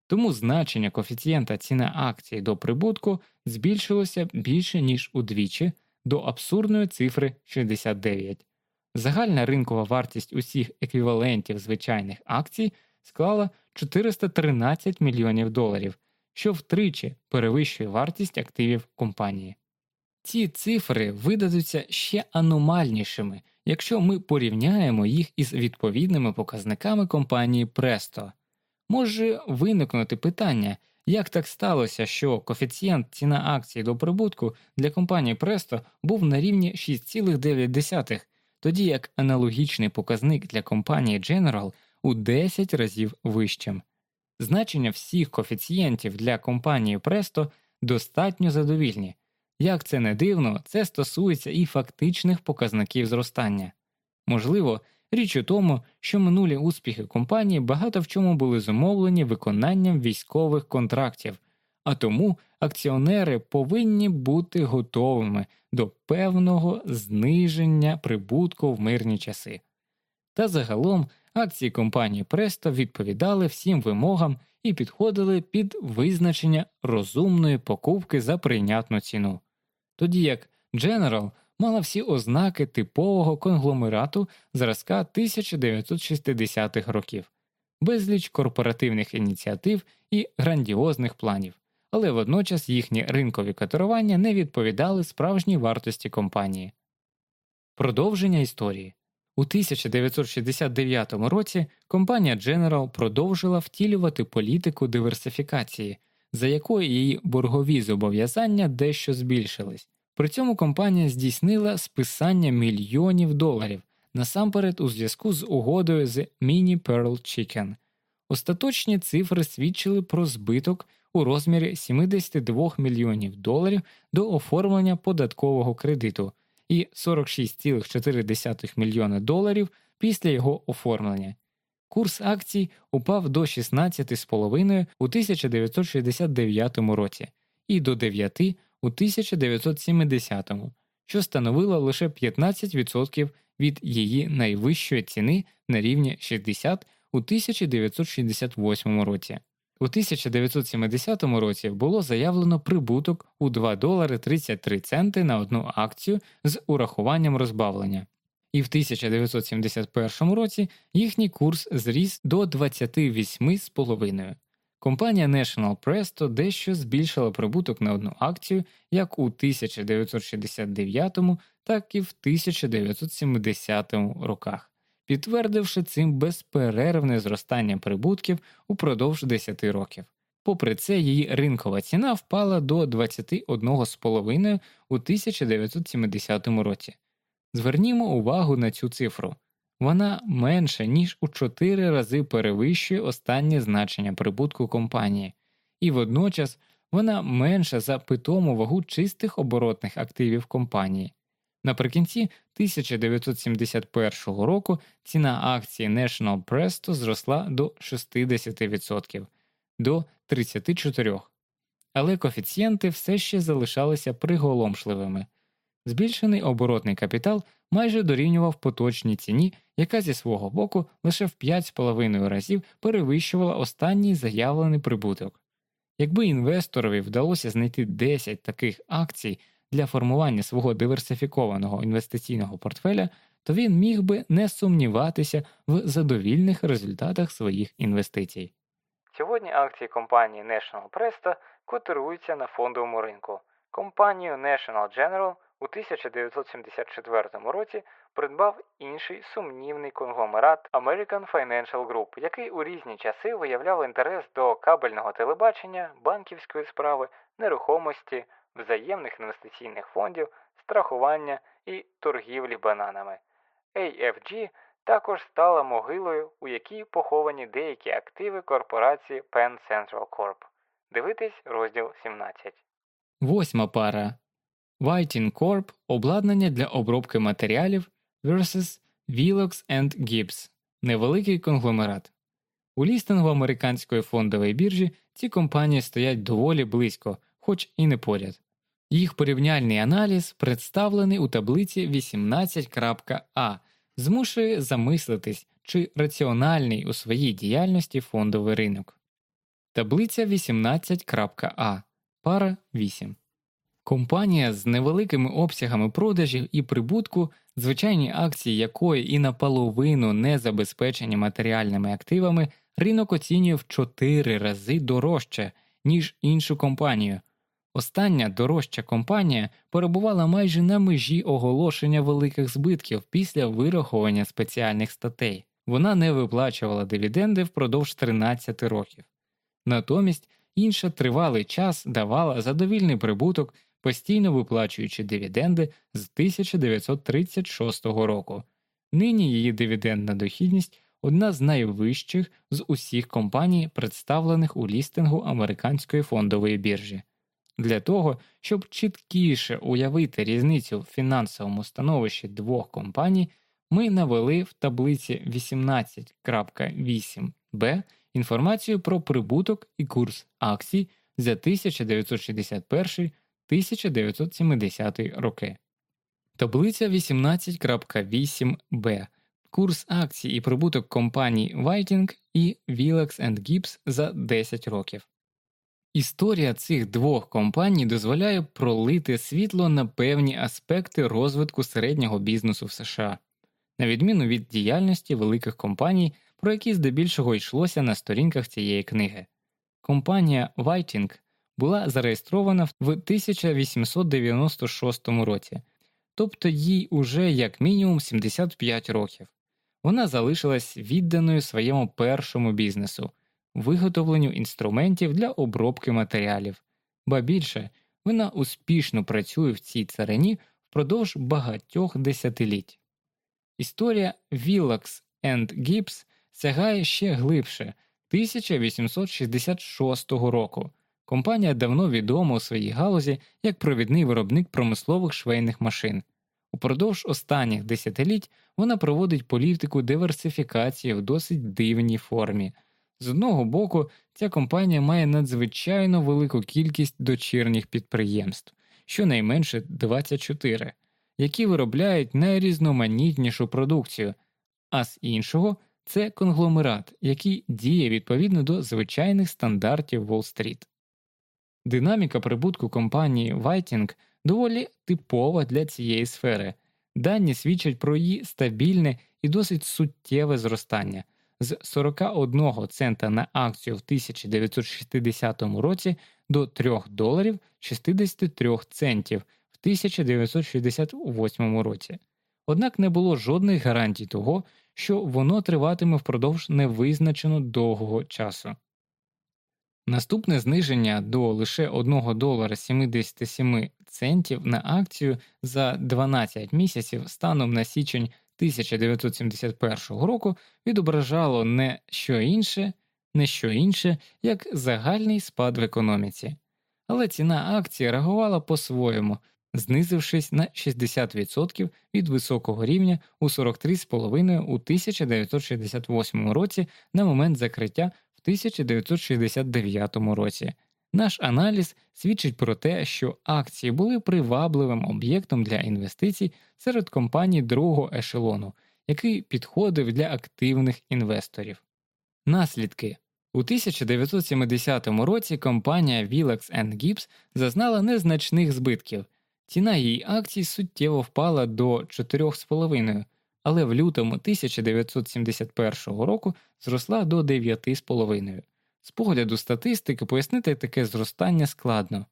Тому значення коефіцієнта ціна акції до прибутку збільшилося більше ніж удвічі до абсурдної цифри 69. Загальна ринкова вартість усіх еквівалентів звичайних акцій склала 413 мільйонів доларів, що втричі перевищує вартість активів компанії. Ці цифри видадуться ще аномальнішими, якщо ми порівняємо їх із відповідними показниками компанії Presto. Може виникнути питання, як так сталося, що коефіцієнт ціна акції до прибутку для компанії Presto був на рівні 6,9, тоді як аналогічний показник для компанії General у 10 разів вищим. Значення всіх коефіцієнтів для компанії Presto достатньо задовільні. Як це не дивно, це стосується і фактичних показників зростання. Можливо, річ у тому, що минулі успіхи компанії багато в чому були зумовлені виконанням військових контрактів, а тому акціонери повинні бути готовими до певного зниження прибутку в мирні часи. Та загалом акції компанії Presto відповідали всім вимогам і підходили під визначення розумної покупки за прийнятну ціну, тоді як General мала всі ознаки типового конгломерату зразка 1960-х років, безліч корпоративних ініціатив і грандіозних планів, але водночас їхні ринкові котирування не відповідали справжній вартості компанії. Продовження історії. У 1969 році компанія General продовжила втілювати політику диверсифікації, за якою її боргові зобов'язання дещо збільшились. При цьому компанія здійснила списання мільйонів доларів насамперед у зв'язку з угодою з Mini Pearl Chicken. Остаточні цифри свідчили про збиток у розмірі 72 мільйонів доларів до оформлення податкового кредиту і 46,4 мільйона доларів після його оформлення. Курс акцій упав до 16,5 у 1969 році і до 9 у 1970, що становило лише 15% від її найвищої ціни на рівні 60 у 1968 році. У 1970 році було заявлено прибуток у 2 долари 33 центи на одну акцію з урахуванням розбавлення, і в 1971 році їхній курс зріс до 28,5. Компанія National Presto дещо збільшила прибуток на одну акцію як у 1969, так і в 1970 роках, підтвердивши цим безперервне зростання прибутків упродовж 10 років. Попри це, її ринкова ціна впала до 21,5 у 1970 році. Звернімо увагу на цю цифру вона менше, ніж у 4 рази перевищує останнє значення прибутку компанії, і водночас вона менша за питому вагу чистих оборотних активів компанії. Наприкінці 1971 року ціна акції National Presto зросла до 60% до 34%, але коефіцієнти все ще залишалися приголомшливими. Збільшений оборотний капітал майже дорівнював поточній ціні, яка зі свого боку лише в 5,5 разів перевищувала останній заявлений прибуток. Якби інвесторові вдалося знайти 10 таких акцій для формування свого диверсифікованого інвестиційного портфеля, то він міг би не сумніватися в задовільних результатах своїх інвестицій. Сьогодні акції компанії National Presto котируються на фондовому ринку. Компанію National General у 1974 році придбав інший сумнівний конгломерат American Financial Group, який у різні часи виявляв інтерес до кабельного телебачення, банківської справи, нерухомості, взаємних інвестиційних фондів, страхування і торгівлі бананами. AFG також стала могилою, у якій поховані деякі активи корпорації Penn Central Corp. Дивитись розділ 17. Восьма пара Whiting Corp обладнання для обробки матеріалів versus Velox and Gibbs невеликий конгломерат. У лістингу американської фондової біржі ці компанії стоять доволі близько, хоч і не поряд. Їх порівняльний аналіз представлений у таблиці 18.a, змушує замислитись, чи раціональний у своїй діяльності фондовий ринок. Таблиця 18.a, пара 8. Компанія з невеликими обсягами продажів і прибутку, звичайні акції якої і наполовину не забезпечені матеріальними активами, ринок оцінює в 4 рази дорожче, ніж іншу компанію. Остання дорожча компанія перебувала майже на межі оголошення великих збитків після вирахування спеціальних статей. Вона не виплачувала дивіденди впродовж 13 років. Натомість інша тривалий час давала задовільний прибуток, постійно виплачуючи дивіденди з 1936 року. Нині її дивідендна дохідність одна з найвищих з усіх компаній, представлених у лістингу американської фондової біржі. Для того, щоб чіткіше уявити різницю в фінансовому становищі двох компаній, ми навели в таблиці 18.8b інформацію про прибуток і курс акцій за 1961-1970 роки. Таблиця 18.8b Курс акцій і прибуток компаній Whiting і Vilex Gibbs за 10 років. Історія цих двох компаній дозволяє пролити світло на певні аспекти розвитку середнього бізнесу в США, на відміну від діяльності великих компаній, про які здебільшого йшлося на сторінках цієї книги. Компанія Whiting була зареєстрована в 1896 році, тобто їй уже як мінімум 75 років. Вона залишилась відданою своєму першому бізнесу виготовленню інструментів для обробки матеріалів, ба більше вона успішно працює в цій царині впродовж багатьох десятиліть. Історія Villax and Gibbs сягає ще глибше 1866 року. Компанія давно відома у своїй галузі як провідний виробник промислових швейних машин. Упродовж останніх десятиліть вона проводить політику диверсифікації в досить дивній формі. З одного боку, ця компанія має надзвичайно велику кількість дочірніх підприємств, щонайменше 24, які виробляють найрізноманітнішу продукцію, а з іншого це конгломерат, який діє відповідно до звичайних стандартів Уолл-стріт. Динаміка прибутку компанії Whiting доволі типова для цієї сфери. Дані свідчать про її стабільне і досить суттєве зростання з 41 цента на акцію в 1960 році до 3 доларів 63 центів в 1968 році. Однак не було жодних гарантій того, що воно триватиме впродовж невизначено довгого часу. Наступне зниження до лише 1 долара 77 центів на акцію за 12 місяців станом на січень 1971 року відображало не що інше, не що інше, як загальний спад в економіці. Але ціна акції реагувала по-своєму, знизившись на 60% від високого рівня у 43,5 у 1968 році на момент закриття 1969 році. Наш аналіз свідчить про те, що акції були привабливим об'єктом для інвестицій серед компаній другого ешелону, який підходив для активних інвесторів. Наслідки у 1970 році компанія Vilex Gibbs зазнала незначних збитків, ціна її акцій суттєво впала до 4,5, але в лютому 1971 року зросла до 9,5. З погляду статистики пояснити таке зростання складно.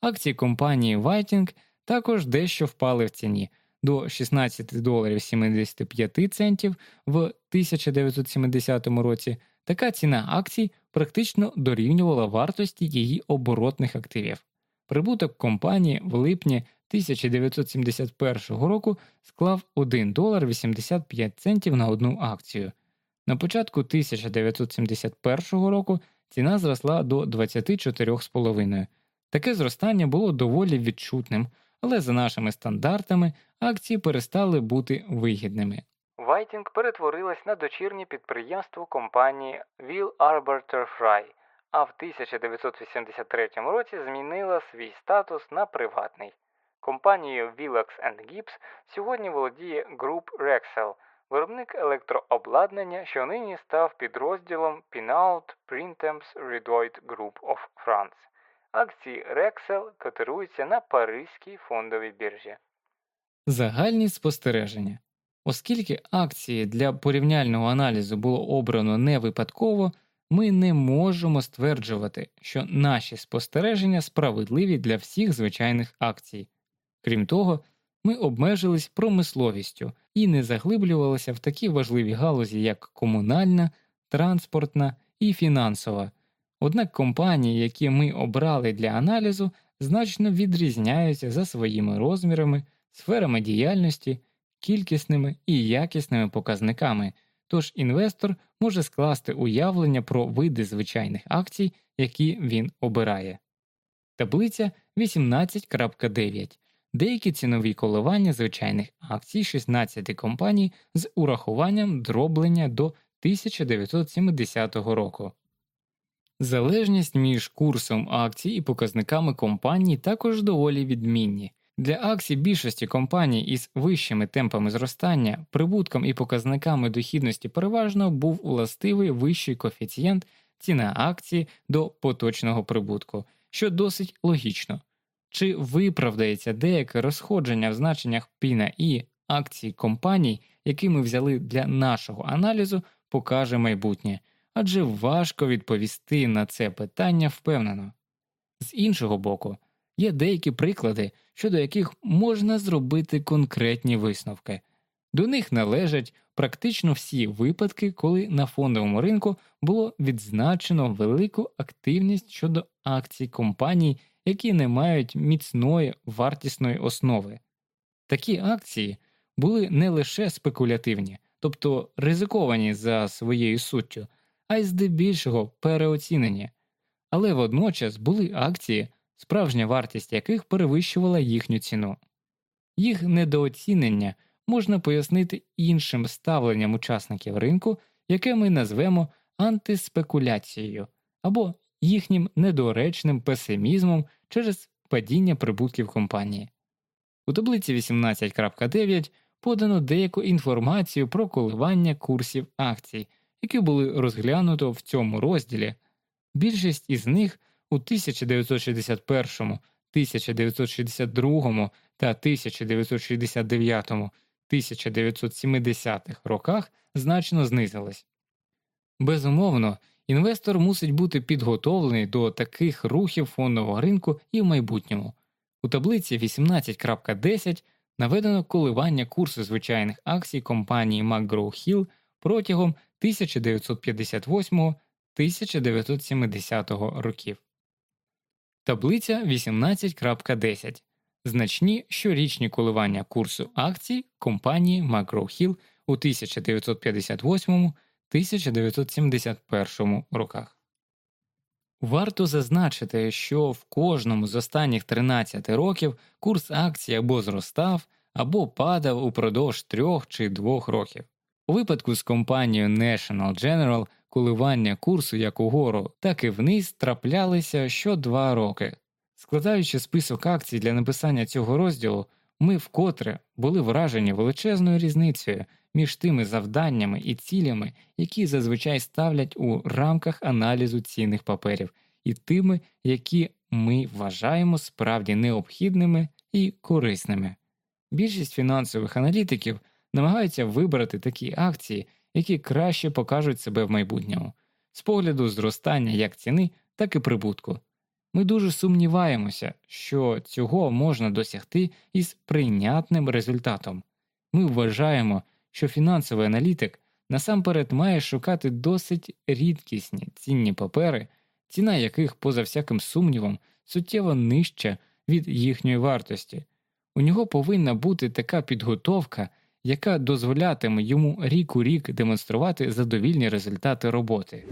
Акції компанії Whiting також дещо впали в ціні до 16 доларів 75 центів в 1970 році. Така ціна акцій практично дорівнювала вартості її оборотних активів. Прибуток компанії в липні 1971 року склав 1 долар 85 центів на одну акцію. На початку 1971 року ціна зросла до 24,5. Таке зростання було доволі відчутним, але за нашими стандартами акції перестали бути вигідними. Вайтінг перетворилась на дочірнє підприємство компанії Wheelabrator-Frye, а в 1983 році змінила свій статус на приватний. Компанією Villax Gibbs сьогодні володіє Group Rexel, виробник електрообладнання, що нині став підрозділом Pinault Printemps Redoit Group of France. Акції Rexel котируються на Паризькій фондовій біржі. Загальні спостереження. Оскільки акції для порівняльного аналізу було обрано не випадково, ми не можемо стверджувати, що наші спостереження справедливі для всіх звичайних акцій. Крім того, ми обмежились промисловістю і не заглиблювалися в такі важливі галузі, як комунальна, транспортна і фінансова. Однак компанії, які ми обрали для аналізу, значно відрізняються за своїми розмірами, сферами діяльності, кількісними і якісними показниками, тож інвестор може скласти уявлення про види звичайних акцій, які він обирає. Таблиця 18.9 деякі цінові коливання звичайних акцій 16 компаній з урахуванням дроблення до 1970 року. Залежність між курсом акцій і показниками компаній також доволі відмінні. Для акцій більшості компаній із вищими темпами зростання, прибутком і показниками дохідності переважно був властивий вищий коефіцієнт ціна акції до поточного прибутку, що досить логічно. Чи виправдається деяке розходження в значеннях P на І акцій компаній, які ми взяли для нашого аналізу, покаже майбутнє, адже важко відповісти на це питання впевнено. З іншого боку, є деякі приклади, щодо яких можна зробити конкретні висновки. До них належать практично всі випадки, коли на фондовому ринку було відзначено велику активність щодо акцій компаній які не мають міцної вартісної основи. Такі акції були не лише спекулятивні, тобто ризиковані за своєю суттю, а й здебільшого переоцінені, але водночас були акції, справжня вартість яких перевищувала їхню ціну. Їх недооцінення можна пояснити іншим ставленням учасників ринку, яке ми назвемо антиспекуляцією або їхнім недоречним песимізмом через падіння прибутків компанії. У таблиці 18.9 подано деяку інформацію про коливання курсів акцій, які були розглянуто в цьому розділі. Більшість із них у 1961, 1962 та 1969 1970 роках значно знизилась. Безумовно, Інвестор мусить бути підготовлений до таких рухів фондового ринку і в майбутньому. У таблиці 18.10 наведено коливання курсу звичайних акцій компанії McGraw-Hill протягом 1958-1970 років. Таблиця 18.10 Значні щорічні коливання курсу акцій компанії McGraw-Hill у 1958 1971 роках. Варто зазначити, що в кожному з останніх 13 років курс акцій або зростав, або падав упродовж трьох чи двох років. У випадку з компанією National General коливання курсу як угору, так і вниз траплялися що два роки. Складаючи список акцій для написання цього розділу, ми вкотре були вражені величезною різницею між тими завданнями і цілями, які зазвичай ставлять у рамках аналізу цінних паперів, і тими, які ми вважаємо справді необхідними і корисними. Більшість фінансових аналітиків намагаються вибрати такі акції, які краще покажуть себе в майбутньому, з погляду зростання як ціни, так і прибутку. Ми дуже сумніваємося, що цього можна досягти із прийнятним результатом. Ми вважаємо, що фінансовий аналітик насамперед має шукати досить рідкісні цінні папери, ціна яких, поза всяким сумнівом, суттєво нижча від їхньої вартості. У нього повинна бути така підготовка, яка дозволятиме йому рік у рік демонструвати задовільні результати роботи.